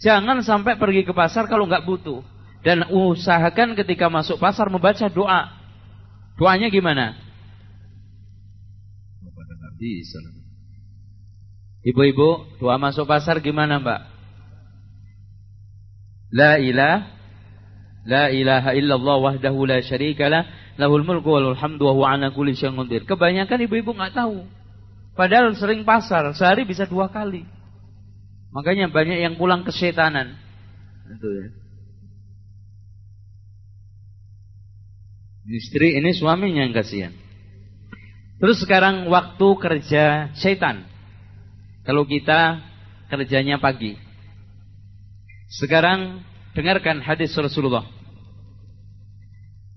Jangan sampai pergi ke pasar kalau nggak butuh. Dan usahakan ketika masuk pasar membaca doa. Doanya gimana? Ibu-ibu, doa masuk pasar gimana mbak? La ilah La ilaha illallah wahdahu la syarikalah lahul mulku walul hamdu wa huwa kulli. Kebanyakan ibu-ibu nggak tahu. Padahal sering pasar, sehari bisa dua kali. Makanya banyak yang pulang ke setanan. Itu ya. Istri ini suaminya yang kasihan. Terus sekarang waktu kerja setan. Kalau kita kerjanya pagi. Sekarang dengarkan hadis Rasulullah.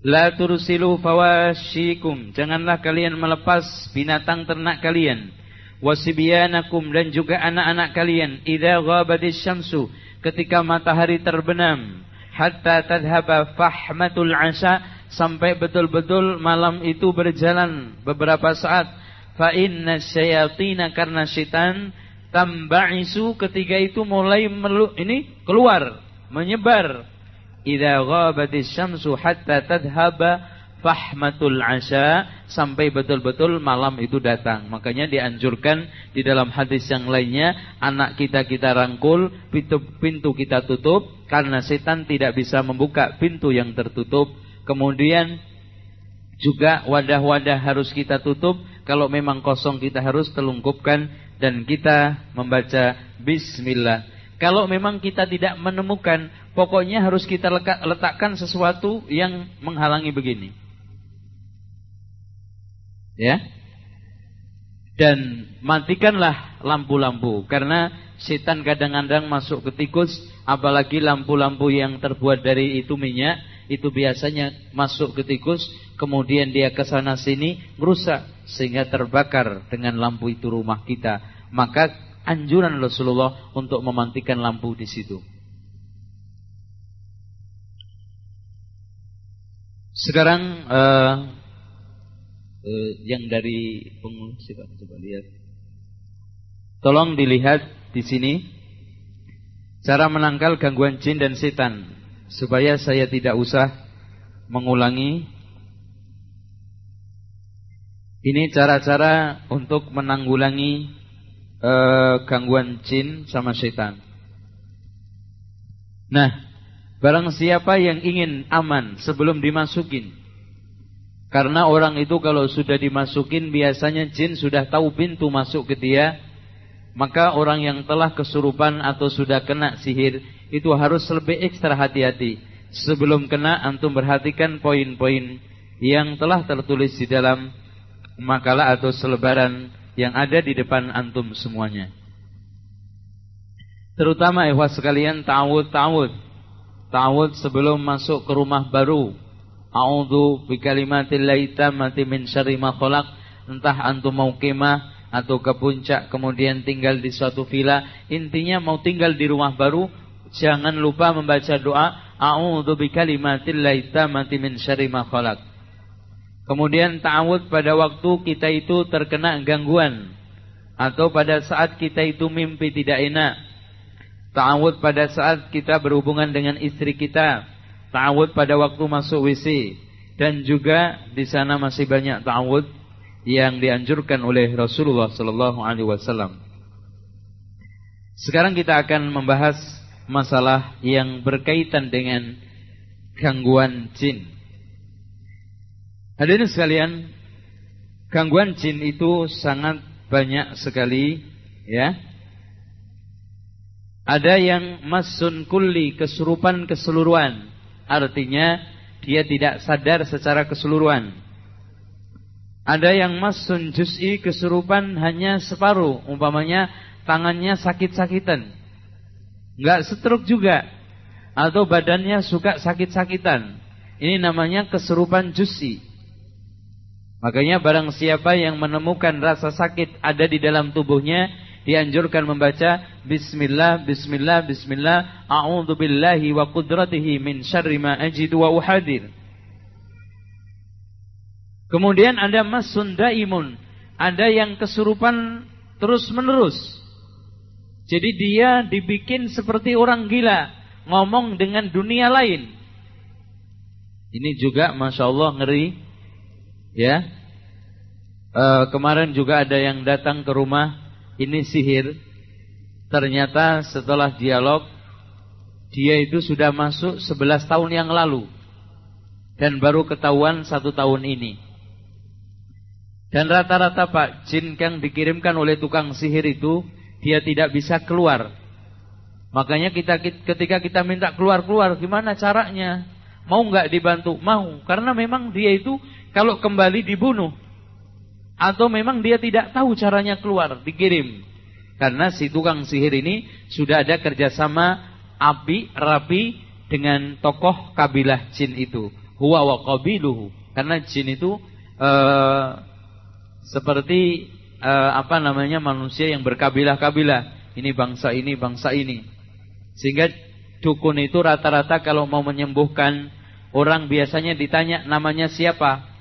La tursilu fawashikum. Janganlah kalian melepas binatang ternak kalian. Wasibiyanakum dan juga anak-anak kalian. Idza ghabatis syamsu. Ketika matahari terbenam. Hatta tadhaba fahmatul asa sampai betul-betul malam itu berjalan beberapa saat fa inna syayatina karena syaitan tamba'isu ketika itu mulai melu, ini keluar menyebar idza ghabatis syamsu hatta tadhhaba fahmatul asya sampai betul-betul malam itu datang. Makanya dianjurkan di dalam hadis yang lainnya anak kita kita rangkul, pintu, pintu kita tutup karena setan tidak bisa membuka pintu yang tertutup Kemudian juga wadah-wadah harus kita tutup. Kalau memang kosong kita harus telungkupkan dan kita membaca bismillah. Kalau memang kita tidak menemukan, pokoknya harus kita letakkan sesuatu yang menghalangi begini. Ya. Dan matikanlah lampu-lampu karena setan kadang-kadang masuk ke tikus apalagi lampu-lampu yang terbuat dari itu minyak itu biasanya masuk ke tikus, kemudian dia ke sana sini merusak sehingga terbakar dengan lampu itu rumah kita. Maka anjuran Rasulullah untuk memantikan lampu di situ. Sekarang uh, uh, yang dari pengungsi Pak coba lihat. Tolong dilihat di sini cara menangkal gangguan jin dan setan supaya saya tidak usah mengulangi ini cara-cara untuk menanggulangi uh, gangguan jin sama setan. Nah, barang siapa yang ingin aman sebelum dimasukin. Karena orang itu kalau sudah dimasukin biasanya jin sudah tahu pintu masuk ke dia. Maka orang yang telah kesurupan atau sudah kena sihir itu harus lebih ekstra hati-hati. Sebelum kena antum perhatikan poin-poin yang telah tertulis di dalam makalah atau selebaran yang ada di depan antum semuanya. Terutama ikhwas sekalian ta'awud-ta'awud. Ta'awud sebelum masuk ke rumah baru. A'udzu bikalimatillahi tammati min syarri ma khalaq. Entah antum mau kemah atau ke puncak kemudian tinggal di suatu villa, intinya mau tinggal di rumah baru jangan lupa membaca doa a'udzu bikalimatillahi tammati min syarri ma khalaq. Kemudian ta'awud pada waktu kita itu terkena gangguan atau pada saat kita itu mimpi tidak enak. Ta'awud pada saat kita berhubungan dengan istri kita. Ta'awud pada waktu masuk WC dan juga di sana masih banyak ta'awud yang dianjurkan oleh Rasulullah sallallahu alaihi wasallam. Sekarang kita akan membahas masalah yang berkaitan dengan gangguan jin. Hadirin sekalian, Gangguan jin itu sangat banyak sekali ya. Ada yang masun kulli kesurupan keseluruhan. Artinya dia tidak sadar secara keseluruhan. Ada yang masun juz'i kesurupan hanya separuh. Umpamanya tangannya sakit-sakitan. Enggak setruk juga. Atau badannya suka sakit-sakitan. Ini namanya kesurupan juz'i. Makanya barang siapa yang menemukan rasa sakit ada di dalam tubuhnya, dianjurkan membaca Bismillah, Bismillah, Bismillah, A'udhu billahi wa qudratihi min syarri ma ajidu wa uhadir. Kemudian ada masun daimun, ada yang kesurupan terus menerus. Jadi dia dibikin seperti orang gila, ngomong dengan dunia lain. Ini juga Masya Allah ngeri Ya. E, kemarin juga ada yang datang ke rumah, ini sihir. Ternyata setelah dialog, dia itu sudah masuk 11 tahun yang lalu. Dan baru ketahuan satu tahun ini. Dan rata-rata Pak, jin yang dikirimkan oleh tukang sihir itu, dia tidak bisa keluar. Makanya kita ketika kita minta keluar-keluar, gimana caranya? Mau nggak dibantu? Mau, karena memang dia itu kalau kembali dibunuh atau memang dia tidak tahu caranya keluar dikirim karena si tukang sihir ini sudah ada kerjasama api rapi dengan tokoh kabilah jin itu huwa wa qabiluhu karena jin itu uh, seperti uh, apa namanya manusia yang berkabilah-kabilah ini bangsa ini bangsa ini sehingga dukun itu rata-rata kalau mau menyembuhkan orang biasanya ditanya namanya siapa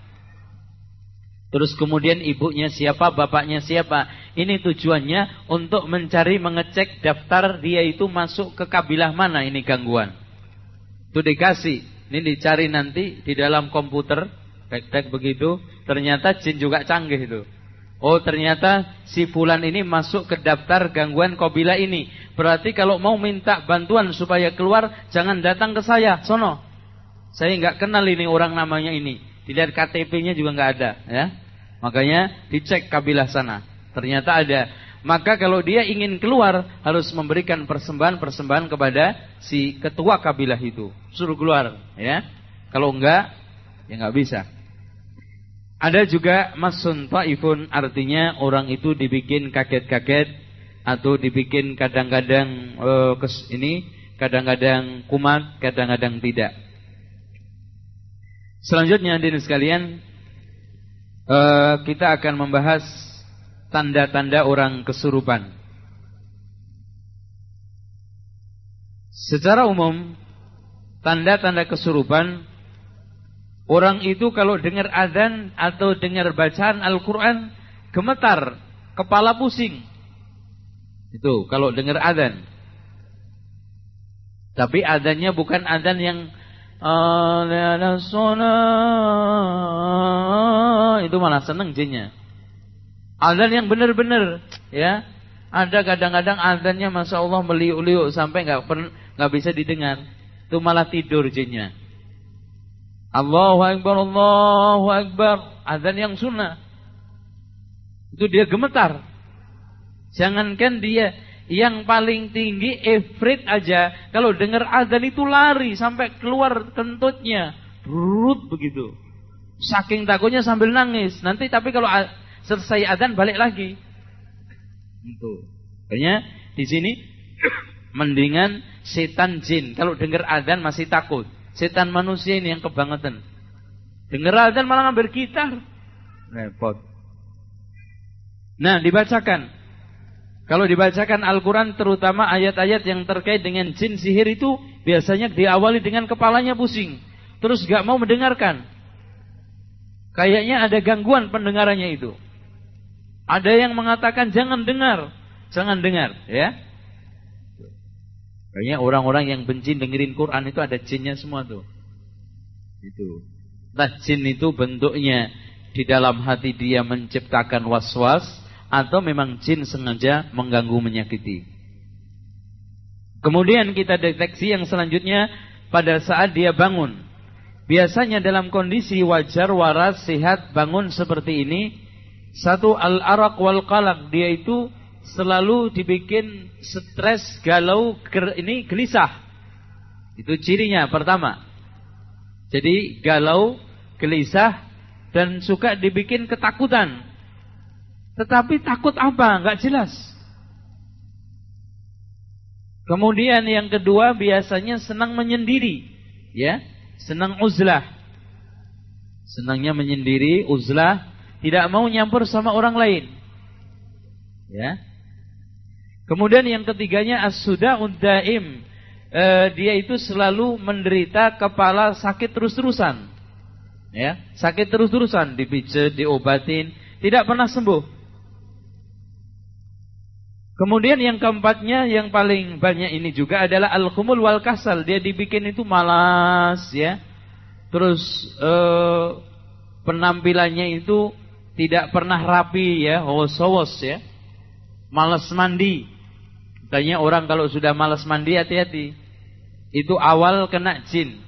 Terus kemudian ibunya siapa, bapaknya siapa. Ini tujuannya untuk mencari mengecek daftar dia itu masuk ke kabilah mana ini gangguan. Itu dikasih. Ini dicari nanti di dalam komputer. Tek-tek begitu. Ternyata jin juga canggih itu. Oh ternyata si fulan ini masuk ke daftar gangguan kabilah ini. Berarti kalau mau minta bantuan supaya keluar, jangan datang ke saya. Sono. Saya nggak kenal ini orang namanya ini. Dilihat KTP-nya juga nggak ada. Ya. Makanya dicek kabilah sana. Ternyata ada. Maka kalau dia ingin keluar harus memberikan persembahan-persembahan kepada si ketua kabilah itu. Suruh keluar, ya. Kalau enggak, ya enggak bisa. Ada juga masun taifun artinya orang itu dibikin kaget-kaget atau dibikin kadang-kadang uh, ini kadang-kadang kumat, kadang-kadang tidak. Selanjutnya hadirin sekalian, uh, kita akan membahas tanda-tanda orang kesurupan. Secara umum, tanda-tanda kesurupan orang itu kalau dengar azan atau dengar bacaan Al-Qur'an gemetar, kepala pusing. Itu kalau dengar azan. Tapi azannya bukan azan yang itu malah seneng jinnya. Azan yang benar-benar ya. Ada kadang-kadang azannya Masya Allah meliuk-liuk sampai nggak nggak bisa didengar. Itu malah tidur jinnya. Allahu Akbar, Allahu Akbar. Azan yang sunnah. Itu dia gemetar. Jangankan dia yang paling tinggi ifrit aja. Kalau dengar azan itu lari sampai keluar kentutnya brut begitu. Saking takutnya sambil nangis. Nanti tapi kalau selesai azan balik lagi. Itu. Kayaknya di sini [COUGHS] mendingan setan jin. Kalau dengar azan masih takut setan manusia ini yang kebangetan dengar azan malah ngambil gitar repot nah dibacakan kalau dibacakan Al-Quran terutama ayat-ayat yang terkait dengan jin sihir itu biasanya diawali dengan kepalanya pusing. Terus gak mau mendengarkan. Kayaknya ada gangguan pendengarannya itu. Ada yang mengatakan jangan dengar. Jangan dengar. ya. Kayaknya orang-orang yang benci dengerin Quran itu ada jinnya semua tuh. Itu. Nah jin itu bentuknya di dalam hati dia menciptakan was-was atau memang jin sengaja mengganggu menyakiti. Kemudian kita deteksi yang selanjutnya pada saat dia bangun. Biasanya dalam kondisi wajar, waras, sehat, bangun seperti ini, Satu al-araq wal qalaq, dia itu selalu dibikin stres, galau, ger, ini gelisah. Itu cirinya pertama. Jadi galau, gelisah dan suka dibikin ketakutan. Tetapi takut apa? Enggak jelas. Kemudian yang kedua biasanya senang menyendiri, ya, senang uzlah. Senangnya menyendiri, uzlah, tidak mau nyampur sama orang lain. Ya. Kemudian yang ketiganya as-suda daim. E, dia itu selalu menderita kepala sakit terus-terusan. Ya, sakit terus-terusan, dipijat, diobatin, tidak pernah sembuh. Kemudian yang keempatnya yang paling banyak ini juga adalah al-khumul wal kasal. Dia dibikin itu malas ya. Terus e, penampilannya itu tidak pernah rapi ya, hos-hos ya. Malas mandi. Tanya orang kalau sudah malas mandi hati-hati. Itu awal kena jin.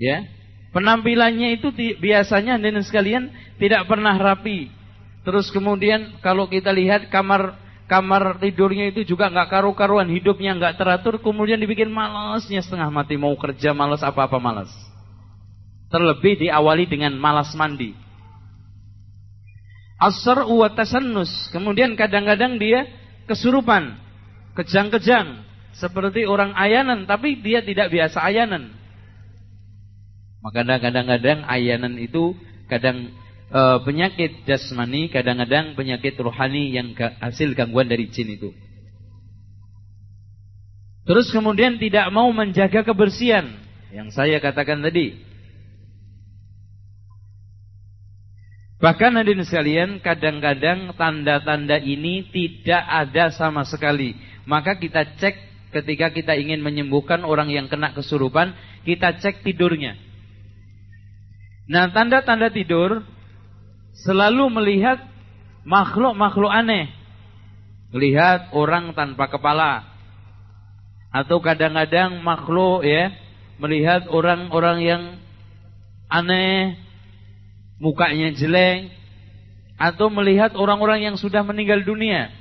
Ya. Penampilannya itu biasanya dan sekalian tidak pernah rapi. Terus kemudian kalau kita lihat kamar kamar tidurnya itu juga nggak karu-karuan, hidupnya nggak teratur, kemudian dibikin malasnya setengah mati mau kerja malas apa-apa malas. Terlebih diawali dengan malas mandi. Asar wa tasannus. Kemudian kadang-kadang dia kesurupan, kejang-kejang, seperti orang ayanan, tapi dia tidak biasa ayanan. Maka kadang-kadang ayanan itu kadang e, penyakit jasmani, kadang-kadang penyakit rohani yang hasil gangguan dari jin itu. Terus kemudian tidak mau menjaga kebersihan yang saya katakan tadi. Bahkan hadirin sekalian, kadang-kadang tanda-tanda ini tidak ada sama sekali. Maka kita cek ketika kita ingin menyembuhkan orang yang kena kesurupan, kita cek tidurnya. Nah, tanda-tanda tidur selalu melihat makhluk-makhluk aneh. Melihat orang tanpa kepala. Atau kadang-kadang makhluk ya, melihat orang-orang yang aneh, mukanya jelek atau melihat orang-orang yang sudah meninggal dunia.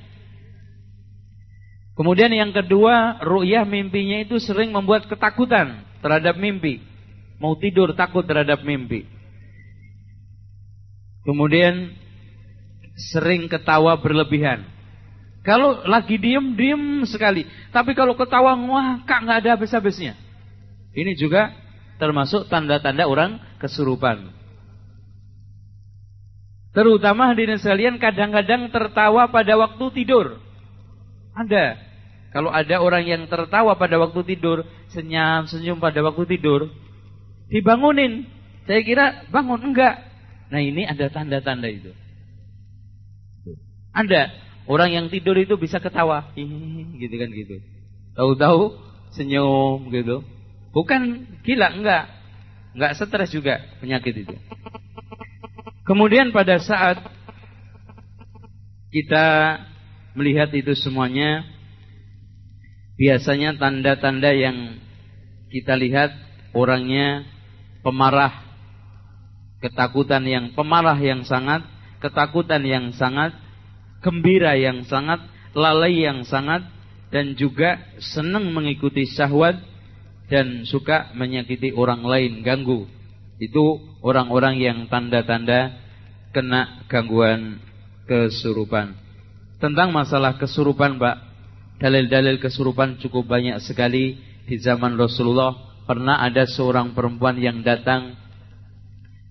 Kemudian yang kedua, ru'yah mimpinya itu sering membuat ketakutan terhadap mimpi. Mau tidur takut terhadap mimpi. Kemudian sering ketawa berlebihan. Kalau lagi diem, diem sekali. Tapi kalau ketawa ngakak nggak ada habis-habisnya. Ini juga termasuk tanda-tanda orang kesurupan. Terutama hadirin sekalian kadang-kadang tertawa pada waktu tidur. Ada. Kalau ada orang yang tertawa pada waktu tidur, senyum-senyum pada waktu tidur, dibangunin. Saya kira bangun enggak. Nah, ini ada tanda-tanda itu. Ada orang yang tidur itu bisa ketawa, [LAUGHS] gitu kan gitu. Tahu-tahu senyum gitu. Bukan gila enggak. Enggak stres juga penyakit itu. Kemudian pada saat kita melihat itu semuanya, biasanya tanda-tanda yang kita lihat orangnya pemarah, ketakutan yang pemarah yang sangat, ketakutan yang sangat, gembira yang sangat, lalai yang sangat, dan juga senang mengikuti syahwat dan suka menyakiti orang lain, ganggu. Itu orang-orang yang tanda-tanda kena gangguan kesurupan. Tentang masalah kesurupan, Pak, dalil-dalil kesurupan cukup banyak sekali di zaman Rasulullah. Pernah ada seorang perempuan yang datang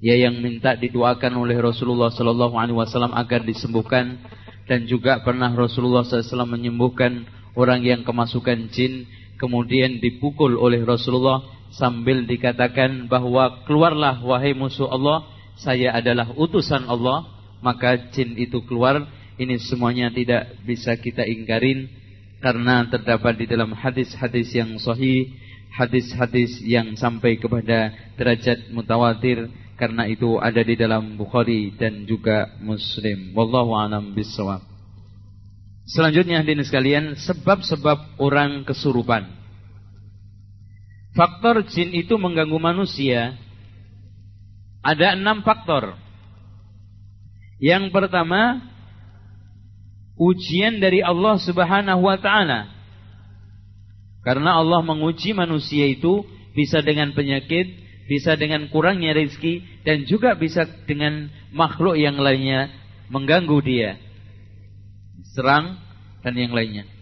ya yang minta didoakan oleh Rasulullah sallallahu alaihi wasallam agar disembuhkan dan juga pernah Rasulullah SAW menyembuhkan orang yang kemasukan jin kemudian dipukul oleh Rasulullah sambil dikatakan bahwa keluarlah wahai musuh Allah, saya adalah utusan Allah, maka jin itu keluar. Ini semuanya tidak bisa kita ingkarin karena terdapat di dalam hadis-hadis yang sahih, hadis-hadis yang sampai kepada derajat mutawatir karena itu ada di dalam Bukhari dan juga Muslim. Wallahu a'lam bishawab. Selanjutnya hadirin sekalian, sebab-sebab orang kesurupan. Faktor jin itu mengganggu manusia ada enam faktor. Yang pertama, ujian dari Allah Subhanahu wa taala. Karena Allah menguji manusia itu bisa dengan penyakit, bisa dengan kurangnya rezeki dan juga bisa dengan makhluk yang lainnya mengganggu dia. Serang dan yang lainnya.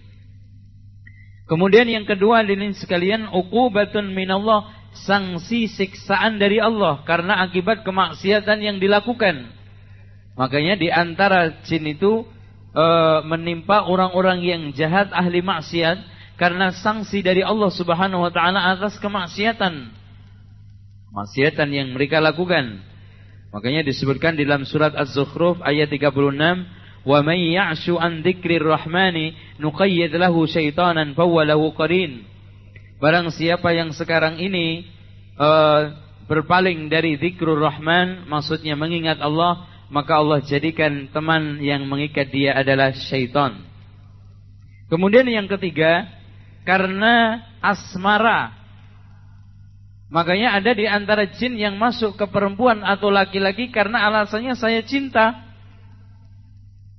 Kemudian yang kedua ini sekalian uqubatun minallah, sanksi siksaan dari Allah karena akibat kemaksiatan yang dilakukan. Makanya di antara jin itu e, menimpa orang-orang yang jahat ahli maksiat karena sanksi dari Allah Subhanahu wa taala atas kemaksiatan. Maksiatan yang mereka lakukan. Makanya disebutkan dalam surat Az-Zukhruf ayat 36, "Wa may ya'shu an dzikrir rahmani nuqayyid lahu syaitanan fawwalahu qarin." Barang siapa yang sekarang ini uh, berpaling dari zikrul rahman, maksudnya mengingat Allah, maka Allah jadikan teman yang mengikat dia adalah syaitan. Kemudian yang ketiga, karena asmara. Makanya ada di antara jin yang masuk ke perempuan atau laki-laki karena alasannya saya cinta.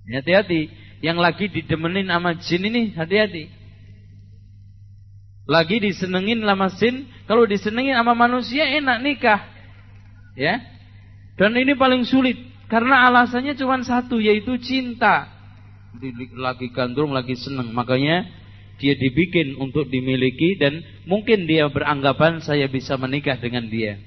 Hati-hati, yang lagi didemenin sama jin ini hati-hati. Lagi disenengin sama jin, kalau disenengin sama manusia enak nikah. Ya. Dan ini paling sulit. Karena alasannya cuma satu yaitu cinta. Lagi gandrung, lagi senang. Makanya dia dibikin untuk dimiliki dan mungkin dia beranggapan saya bisa menikah dengan dia.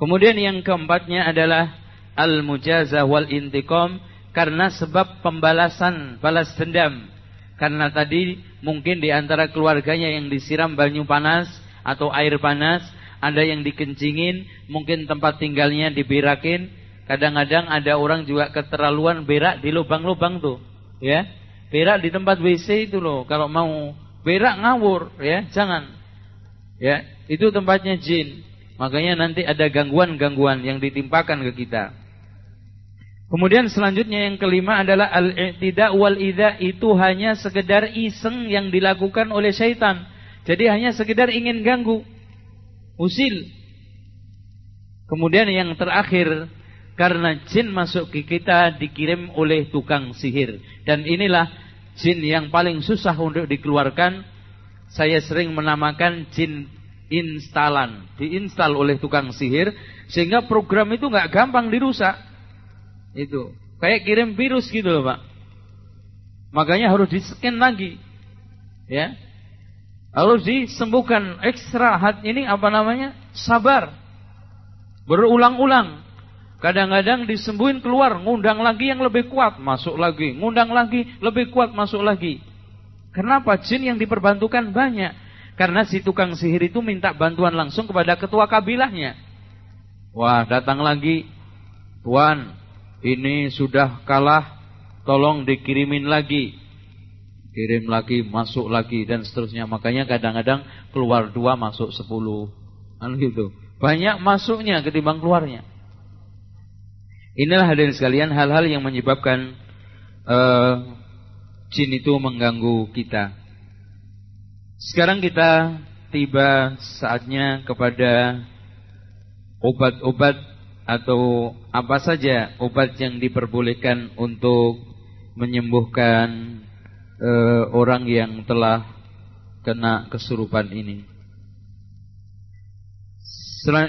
Kemudian yang keempatnya adalah al-mujazah wal intiqam karena sebab pembalasan, balas dendam. Karena tadi mungkin di antara keluarganya yang disiram banyu panas atau air panas, ada yang dikencingin, mungkin tempat tinggalnya dibirakin, Kadang-kadang ada orang juga keterlaluan berak di lubang-lubang tuh, ya. Berak di tempat WC itu loh. Kalau mau berak ngawur, ya, jangan. Ya, itu tempatnya jin. Makanya nanti ada gangguan-gangguan yang ditimpakan ke kita. Kemudian selanjutnya yang kelima adalah al-i'tida wal idza itu hanya sekedar iseng yang dilakukan oleh syaitan. Jadi hanya sekedar ingin ganggu. Usil. Kemudian yang terakhir karena jin masuk ke kita dikirim oleh tukang sihir. Dan inilah jin yang paling susah untuk dikeluarkan. Saya sering menamakan jin instalan. Diinstal oleh tukang sihir. Sehingga program itu nggak gampang dirusak. Itu. Kayak kirim virus gitu loh Pak. Makanya harus di-scan lagi. Ya. Harus disembuhkan ekstra hati ini apa namanya? Sabar. Berulang-ulang Kadang-kadang disembuhin keluar, ngundang lagi yang lebih kuat, masuk lagi, ngundang lagi, lebih kuat, masuk lagi. Kenapa? Jin yang diperbantukan banyak. Karena si tukang sihir itu minta bantuan langsung kepada ketua kabilahnya. Wah, datang lagi. Tuan, ini sudah kalah, tolong dikirimin lagi. Kirim lagi, masuk lagi, dan seterusnya. Makanya kadang-kadang keluar dua, masuk sepuluh. Kan gitu. Banyak masuknya ketimbang keluarnya. Inilah hadirin sekalian hal-hal yang menyebabkan uh, jin itu mengganggu kita. Sekarang kita tiba saatnya kepada obat-obat atau apa saja obat yang diperbolehkan untuk menyembuhkan uh, orang yang telah kena kesurupan ini.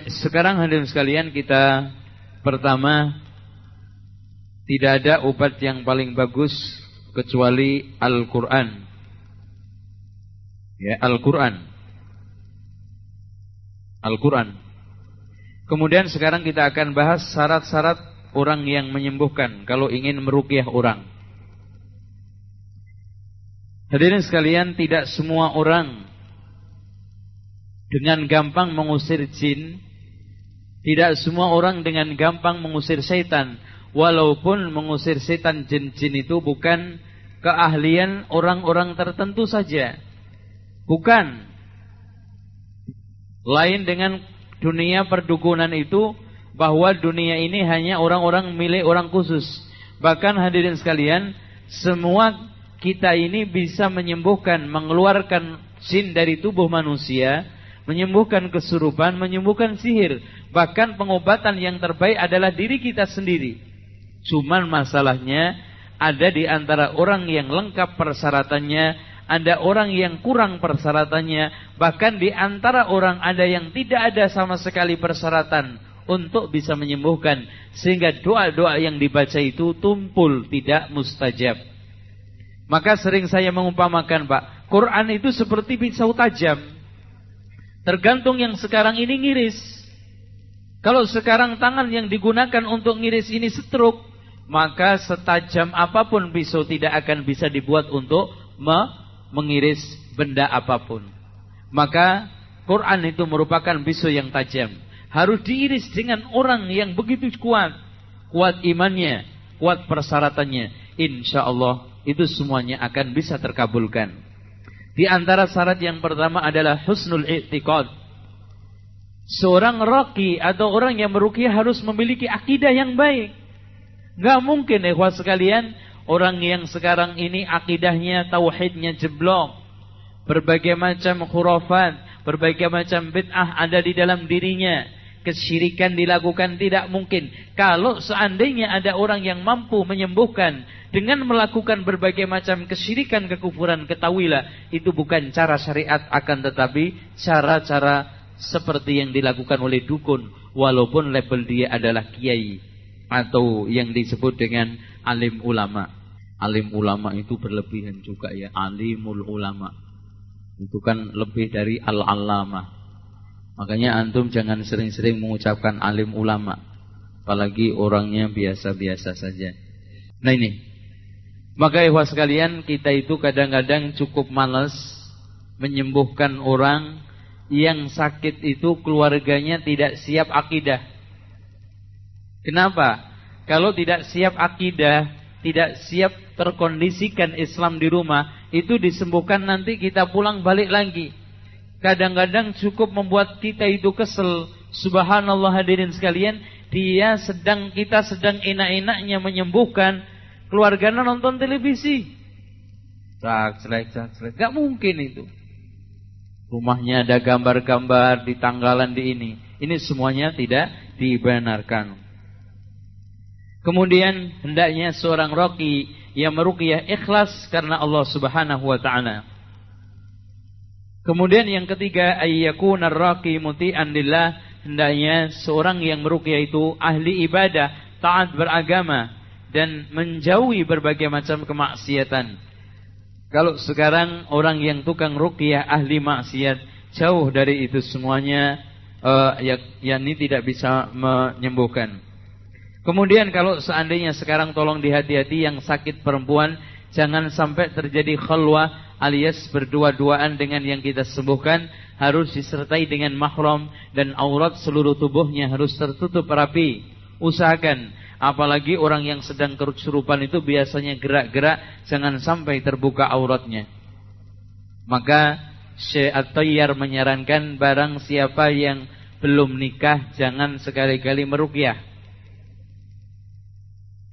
Sekarang hadirin sekalian kita pertama tidak ada obat yang paling bagus kecuali Al-Quran. Ya, Al-Quran. Al-Quran. Kemudian sekarang kita akan bahas syarat-syarat orang yang menyembuhkan kalau ingin merukyah orang. Hadirin sekalian, tidak semua orang dengan gampang mengusir jin, tidak semua orang dengan gampang mengusir setan Walaupun mengusir setan jin-jin itu bukan keahlian orang-orang tertentu saja. Bukan. Lain dengan dunia perdukunan itu bahwa dunia ini hanya orang-orang milik orang khusus. Bahkan hadirin sekalian, semua kita ini bisa menyembuhkan, mengeluarkan jin dari tubuh manusia, menyembuhkan kesurupan, menyembuhkan sihir. Bahkan pengobatan yang terbaik adalah diri kita sendiri. Cuman masalahnya ada di antara orang yang lengkap persyaratannya, ada orang yang kurang persyaratannya, bahkan di antara orang ada yang tidak ada sama sekali persyaratan untuk bisa menyembuhkan sehingga doa-doa yang dibaca itu tumpul tidak mustajab. Maka sering saya mengumpamakan, Pak, Quran itu seperti pisau tajam. Tergantung yang sekarang ini ngiris. Kalau sekarang tangan yang digunakan untuk ngiris ini setruk, maka setajam apa pun pisau tidak akan bisa dibuat untuk mengiris benda apa pun. Maka Quran itu merupakan pisau yang tajam. Harus diiris dengan orang yang begitu kuat. Kuat imannya, kuat persyaratannya. Insya Allah itu semuanya akan bisa terkabulkan. Di antara syarat yang pertama adalah husnul i'tiqad. Seorang roki atau orang yang meruqyah harus memiliki akidah yang baik. Gak mungkin ikhwah sekalian, orang yang sekarang ini akidahnya, tauhidnya jeblok. Berbagai macam khurafat, berbagai macam bid'ah ada di dalam dirinya kesyirikan dilakukan tidak mungkin. Kalau seandainya ada orang yang mampu menyembuhkan dengan melakukan berbagai macam kesyirikan, kekufuran, ketahuilah itu bukan cara syariat akan tetapi cara-cara seperti yang dilakukan oleh dukun walaupun label dia adalah kiai atau yang disebut dengan alim ulama. Alim ulama itu berlebihan juga ya, alimul ulama. Itu kan lebih dari al-allamah. Makanya antum jangan sering-sering mengucapkan alim ulama. Apalagi orangnya biasa-biasa saja. Nah ini. Maka ikhwas sekalian kita itu kadang-kadang cukup malas menyembuhkan orang yang sakit itu keluarganya tidak siap akidah. Kenapa? Kalau tidak siap akidah, tidak siap terkondisikan Islam di rumah, itu disembuhkan nanti kita pulang balik lagi kadang-kadang cukup membuat kita itu kesel. Subhanallah hadirin sekalian, dia sedang kita sedang enak-enaknya menyembuhkan, keluarganya nonton televisi. Cak, celek, cak, celek. Gak mungkin itu. Rumahnya ada gambar-gambar di tanggalan di ini. Ini semuanya tidak dibenarkan. Kemudian hendaknya seorang roki yang meruqyah ikhlas karena Allah Subhanahu wa taala. Kemudian yang ketiga ayyakuna ar-raqi muti'an lillah hendaknya seorang yang meruqyah itu ahli ibadah, taat beragama dan menjauhi berbagai macam kemaksiatan. Kalau sekarang orang yang tukang ruqyah ahli maksiat jauh dari itu semuanya uh, ya, yakni tidak bisa menyembuhkan. Kemudian kalau seandainya sekarang tolong dihati-hati yang sakit perempuan jangan sampai terjadi khalwah alias berdua-duaan dengan yang kita sembuhkan harus disertai dengan mahram dan aurat seluruh tubuhnya harus tertutup rapi. Usahakan apalagi orang yang sedang kesurupan itu biasanya gerak-gerak jangan sampai terbuka auratnya. Maka Syekh At-Tayyar menyarankan barang siapa yang belum nikah jangan sekali-kali meruqyah.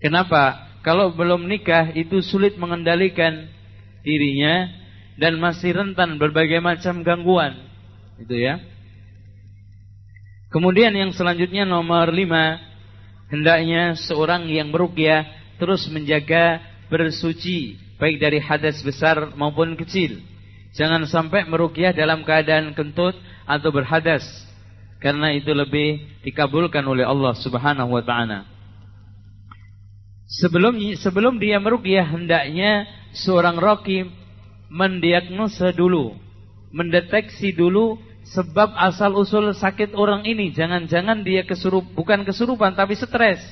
Kenapa? Kalau belum nikah itu sulit mengendalikan dirinya dan masih rentan berbagai macam gangguan. Itu ya. Kemudian yang selanjutnya nomor lima hendaknya seorang yang meruqyah terus menjaga bersuci baik dari hadas besar maupun kecil. Jangan sampai meruqyah dalam keadaan kentut atau berhadas karena itu lebih dikabulkan oleh Allah Subhanahu wa taala. Sebelum sebelum dia meruqyah hendaknya seorang roki mendiagnosa dulu, mendeteksi dulu sebab asal usul sakit orang ini. Jangan-jangan dia kesurup bukan kesurupan tapi stres.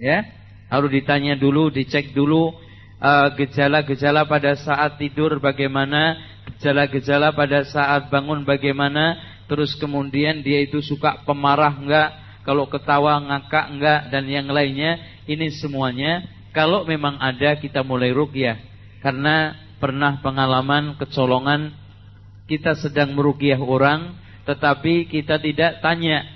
Ya, harus ditanya dulu, dicek dulu uh, gejala-gejala uh, pada saat tidur bagaimana, gejala-gejala pada saat bangun bagaimana, terus kemudian dia itu suka pemarah enggak, kalau ketawa ngakak enggak dan yang lainnya. Ini semuanya kalau memang ada kita mulai rukyah karena pernah pengalaman kecolongan kita sedang merugiah orang tetapi kita tidak tanya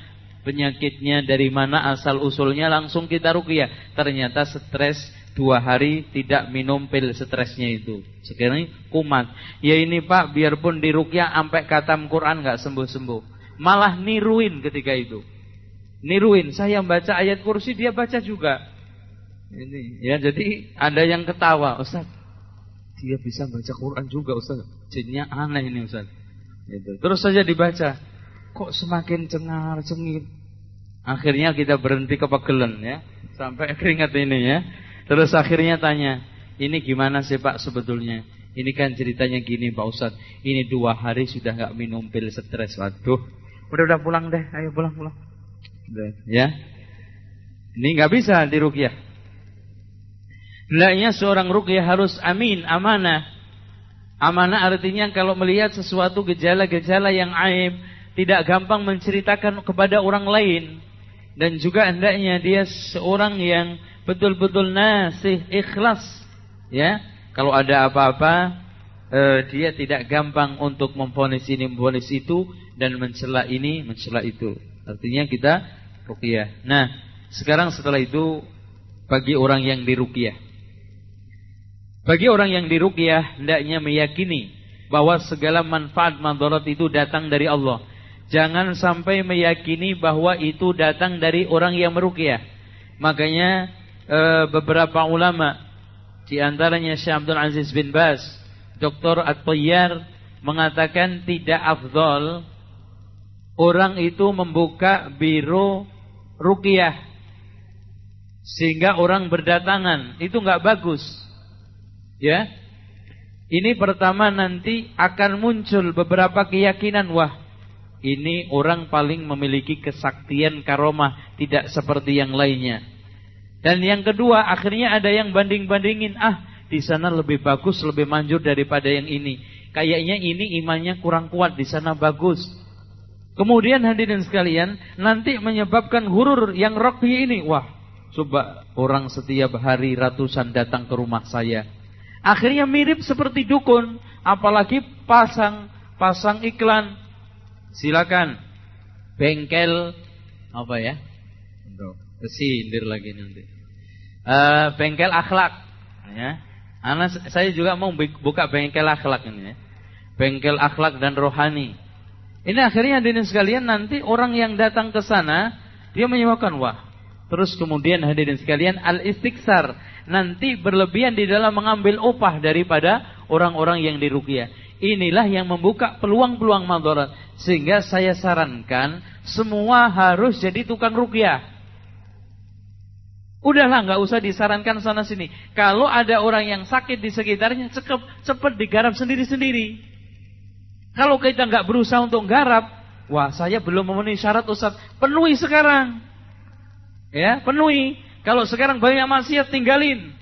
penyakitnya dari mana asal usulnya langsung kita rugiah ternyata stres dua hari tidak minum pil stresnya itu. Sekarang kumat. Ya ini pak biarpun dirukyah sampai katam Quran nggak sembuh sembuh malah niruin ketika itu niruin saya baca ayat kursi dia baca juga Ini ya jadi ada yang ketawa, Ustaz. Dia bisa baca Quran juga, Ustaz. Jinnya aneh ini, Ustaz. Itu. Terus saja dibaca. Kok semakin cengar cengir. Akhirnya kita berhenti kepegelen ya, sampai keringat ini ya. Terus akhirnya tanya, ini gimana sih Pak sebetulnya? Ini kan ceritanya gini Pak Ustaz. Ini dua hari sudah nggak minum pil stres. Waduh. Udah udah pulang deh. Ayo pulang pulang. Ya. Ini nggak bisa di rukyah. Hendaknya seorang rukyah harus amin, amanah. Amanah artinya kalau melihat sesuatu gejala-gejala yang aib, tidak gampang menceritakan kepada orang lain. Dan juga hendaknya dia seorang yang betul-betul nasih, ikhlas. Ya, kalau ada apa-apa, eh, dia tidak gampang untuk memfonis ini, memfonis itu, dan mencela ini, mencela itu. Artinya kita rukyah. Nah, sekarang setelah itu bagi orang yang dirukyah. Bagi orang yang dirukyah hendaknya meyakini bahwa segala manfaat mandarat itu datang dari Allah. Jangan sampai meyakini bahwa itu datang dari orang yang merukyah. Makanya e, beberapa ulama di antaranya Syekh Abdul Aziz bin Bas, Dr. At-Tayyar mengatakan tidak afdol orang itu membuka biro rukyah sehingga orang berdatangan. Itu nggak bagus. Ya. Ini pertama nanti akan muncul beberapa keyakinan wah ini orang paling memiliki kesaktian karomah tidak seperti yang lainnya. Dan yang kedua akhirnya ada yang banding-bandingin ah di sana lebih bagus lebih manjur daripada yang ini. Kayaknya ini imannya kurang kuat di sana bagus. Kemudian hadirin sekalian nanti menyebabkan hurur yang rocky ini wah coba orang setiap hari ratusan datang ke rumah saya Akhirnya mirip seperti dukun, apalagi pasang pasang iklan. Silakan bengkel apa ya? Kesindir lagi nanti. Uh, bengkel akhlak ya. Anak saya juga mau buka bengkel akhlak ini ya. Bengkel akhlak dan rohani. Ini akhirnya hadirin sekalian nanti orang yang datang ke sana dia menyebabkan wah. Terus kemudian hadirin sekalian al-istiksar nanti berlebihan di dalam mengambil upah daripada orang-orang yang diruqyah. Inilah yang membuka peluang-peluang madarat. Sehingga saya sarankan semua harus jadi tukang ruqyah. Udahlah nggak usah disarankan sana sini. Kalau ada orang yang sakit di sekitarnya cepat cepat digarap sendiri-sendiri. Kalau kita nggak berusaha untuk garap, wah saya belum memenuhi syarat Ustaz. Penuhi sekarang. Ya, penuhi. Kalau sekarang banyak maksiat tinggalin.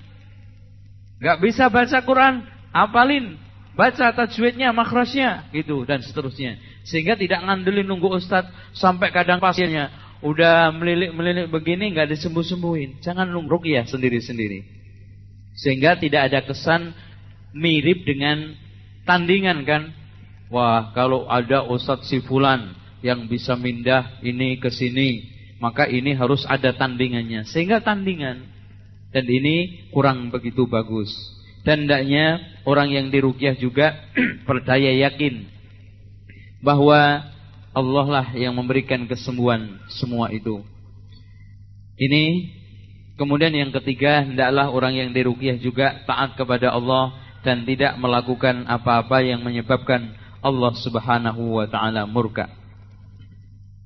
Gak bisa baca Quran, apalin. Baca tajwidnya, makhrajnya, gitu dan seterusnya. Sehingga tidak ngandelin nunggu ustaz sampai kadang pasiennya udah melilik-melilik begini nggak disembuh-sembuhin. Jangan nunggu ya sendiri-sendiri. Sehingga tidak ada kesan mirip dengan tandingan kan. Wah, kalau ada ustaz si fulan yang bisa mindah ini ke sini, maka ini harus ada tandingannya. Sehingga tandingan dan ini kurang begitu bagus. Dan hendaknya orang yang dirukyah juga [CLEARS THROAT] percaya yakin bahwa Allah lah yang memberikan kesembuhan semua itu. Ini kemudian yang ketiga hendaklah orang yang dirukyah juga taat kepada Allah dan tidak melakukan apa-apa yang menyebabkan Allah Subhanahu wa taala murka.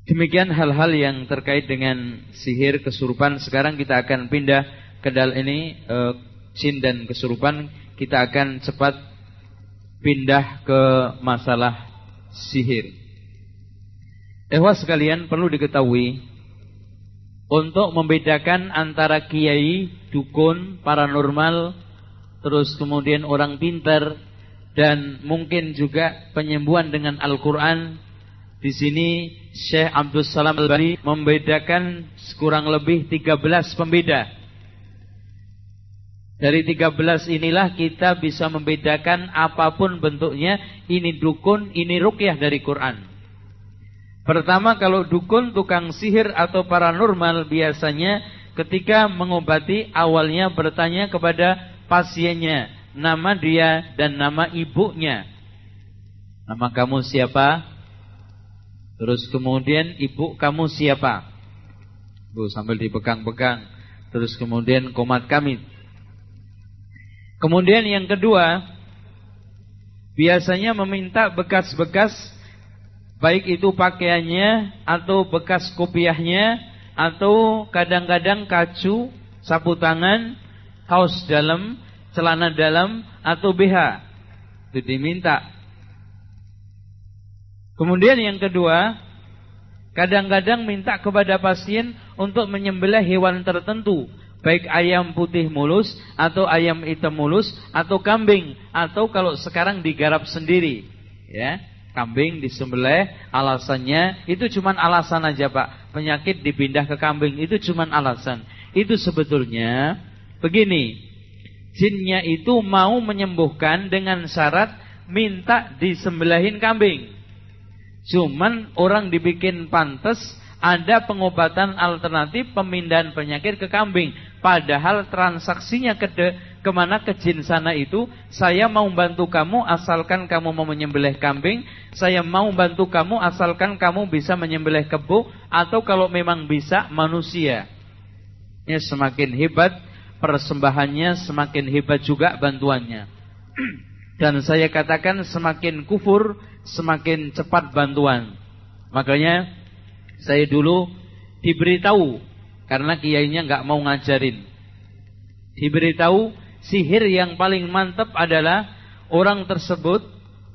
Demikian hal-hal yang terkait dengan sihir kesurupan. Sekarang kita akan pindah ke dal ini e, dan kesurupan. Kita akan cepat pindah ke masalah sihir. Ehwa sekalian perlu diketahui untuk membedakan antara kiai, dukun, paranormal, terus kemudian orang pintar dan mungkin juga penyembuhan dengan Al-Qur'an di sini Syekh Abdul Salam Al-Bani membedakan kurang lebih 13 pembeda. Dari 13 inilah kita bisa membedakan apa pun bentuknya, ini dukun, ini rukyah dari Quran. Pertama kalau dukun, tukang sihir atau paranormal biasanya ketika mengobati awalnya bertanya kepada pasiennya, nama dia dan nama ibunya. Nama kamu siapa? Terus kemudian ibu kamu siapa? Bu sambil dipegang-pegang. terus kemudian komat kamit. Kemudian yang kedua, biasanya meminta bekas-bekas baik itu pakaiannya atau bekas kopiahnya atau kadang-kadang kacu, sapu tangan, kaos dalam, celana dalam atau BH. Itu diminta. Kemudian yang kedua, kadang-kadang minta kepada pasien untuk menyembelih hewan tertentu baik ayam putih mulus atau ayam hitam mulus atau kambing atau kalau sekarang digarap sendiri ya kambing disembelih alasannya itu cuma alasan aja Pak penyakit dipindah ke kambing itu cuma alasan itu sebetulnya begini jinnya itu mau menyembuhkan dengan syarat minta disembelihin kambing cuman orang dibikin pantas ada pengobatan alternatif pemindahan penyakit ke kambing. Padahal transaksinya ke de, ke mana ke jin sana itu, saya mau bantu kamu asalkan kamu mau menyembelih kambing, saya mau bantu kamu asalkan kamu bisa menyembelih kebo, atau kalau memang bisa manusia. Ya semakin hebat persembahannya, semakin hebat juga bantuannya. Dan saya katakan semakin kufur, semakin cepat bantuan. Makanya saya dulu diberitahu karena kiainya nggak mau ngajarin. Diberitahu sihir yang paling mantap adalah orang tersebut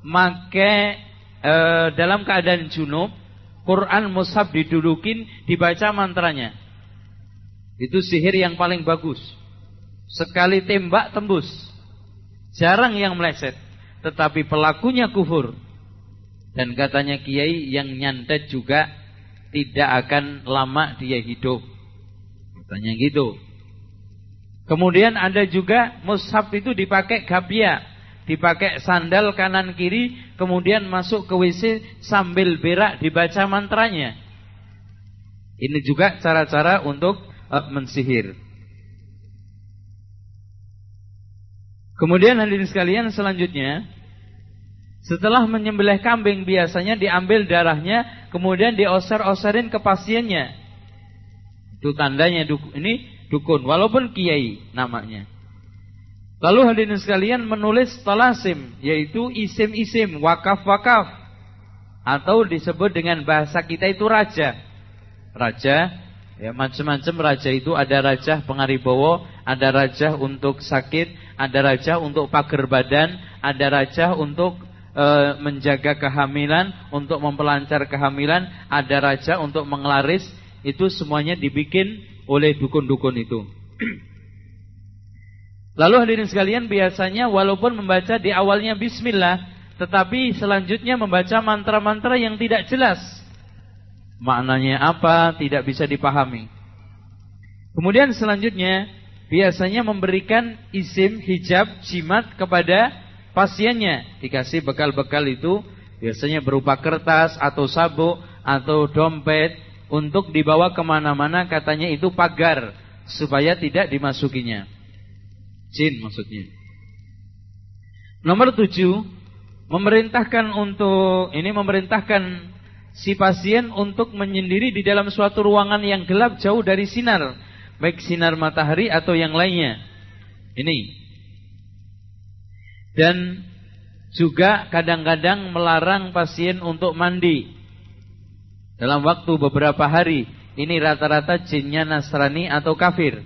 make e, dalam keadaan junub, Quran mushaf didudukin, dibaca mantranya. Itu sihir yang paling bagus. Sekali tembak tembus. Jarang yang meleset, tetapi pelakunya kufur. Dan katanya kiai yang nyantet juga tidak akan lama dia hidup. Katanya gitu. Kemudian ada juga mushaf itu dipakai gabia, dipakai sandal kanan kiri, kemudian masuk ke WC sambil berak dibaca mantranya. Ini juga cara-cara untuk uh, mensihir. Kemudian hadirin sekalian selanjutnya setelah menyembelih kambing biasanya diambil darahnya kemudian dioser-oserin ke pasiennya. Itu tandanya ini dukun walaupun kiai namanya. Lalu hadirin sekalian menulis talasim yaitu isim-isim wakaf-wakaf atau disebut dengan bahasa kita itu raja. Raja ya macam-macam raja itu ada raja pengaribowo, ada raja untuk sakit, ada raja untuk pagar badan, ada raja untuk e, menjaga kehamilan, untuk memperlancar kehamilan, ada raja untuk mengelaris, itu semuanya dibikin oleh dukun-dukun itu. [CLEARS THROAT] Lalu hadirin sekalian biasanya walaupun membaca di awalnya bismillah, tetapi selanjutnya membaca mantra-mantra yang tidak jelas. Maknanya apa tidak bisa dipahami. Kemudian selanjutnya biasanya memberikan isim hijab jimat kepada pasiennya. Dikasih bekal-bekal itu biasanya berupa kertas atau sabuk atau dompet untuk dibawa ke mana-mana katanya itu pagar supaya tidak dimasukinya. Jin maksudnya. Nomor tujuh memerintahkan untuk ini memerintahkan si pasien untuk menyendiri di dalam suatu ruangan yang gelap jauh dari sinar baik sinar matahari atau yang lainnya ini dan juga kadang-kadang melarang pasien untuk mandi dalam waktu beberapa hari. Ini rata-rata jinnya Nasrani atau kafir.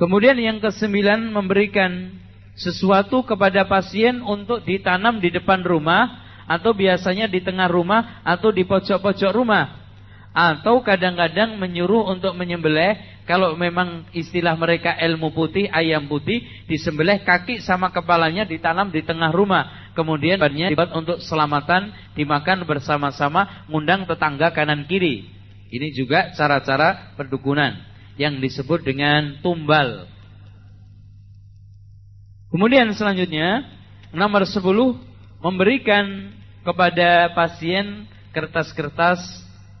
Kemudian yang kesembilan memberikan sesuatu kepada pasien untuk ditanam di depan rumah atau biasanya di tengah rumah atau di pojok-pojok rumah. Atau kadang-kadang menyuruh untuk menyembelih. Kalau memang istilah mereka ilmu putih ayam putih disembelih kaki sama kepalanya ditanam di tengah rumah. Kemudian bannya dibuat untuk selamatan dimakan bersama-sama ngundang tetangga kanan kiri. Ini juga cara-cara perdukunan yang disebut dengan tumbal. Kemudian selanjutnya nomor 10 memberikan kepada pasien kertas-kertas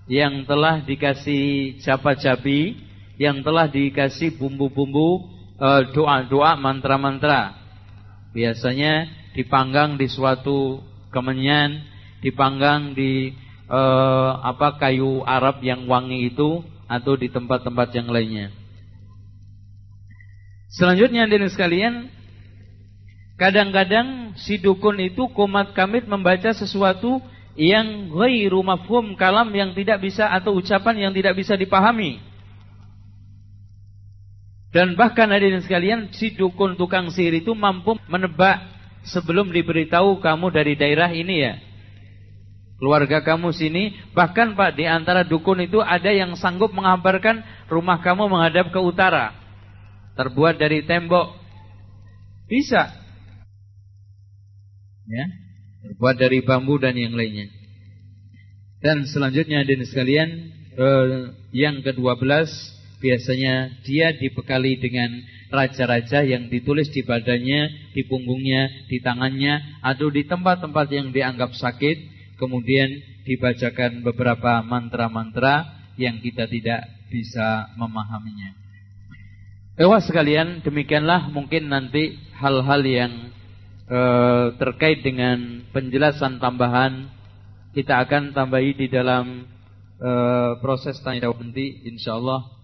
yang telah dikasih japa-jabi, yang telah dikasih bumbu-bumbu eh, doa-doa mantra-mantra. Biasanya dipanggang di suatu kemenyan, dipanggang di uh, apa kayu Arab yang wangi itu atau di tempat-tempat yang lainnya. Selanjutnya hadirin sekalian, kadang-kadang si dukun itu komat kamit membaca sesuatu yang ghairu mafhum kalam yang tidak bisa atau ucapan yang tidak bisa dipahami. Dan bahkan hadirin sekalian, si dukun tukang sihir itu mampu menebak sebelum diberitahu kamu dari daerah ini ya. Keluarga kamu sini, bahkan Pak di antara dukun itu ada yang sanggup mengabarkan rumah kamu menghadap ke utara. Terbuat dari tembok. Bisa. Ya, terbuat dari bambu dan yang lainnya. Dan selanjutnya hadirin sekalian, eh, yang ke-12 biasanya dia dibekali dengan raja-raja yang ditulis di badannya, di punggungnya, di tangannya, atau di tempat-tempat yang dianggap sakit, kemudian dibacakan beberapa mantra-mantra yang kita tidak bisa memahaminya. Ewas sekalian, demikianlah mungkin nanti hal-hal yang e, terkait dengan penjelasan tambahan kita akan tambahi di dalam e, proses tanya jawab nanti insyaallah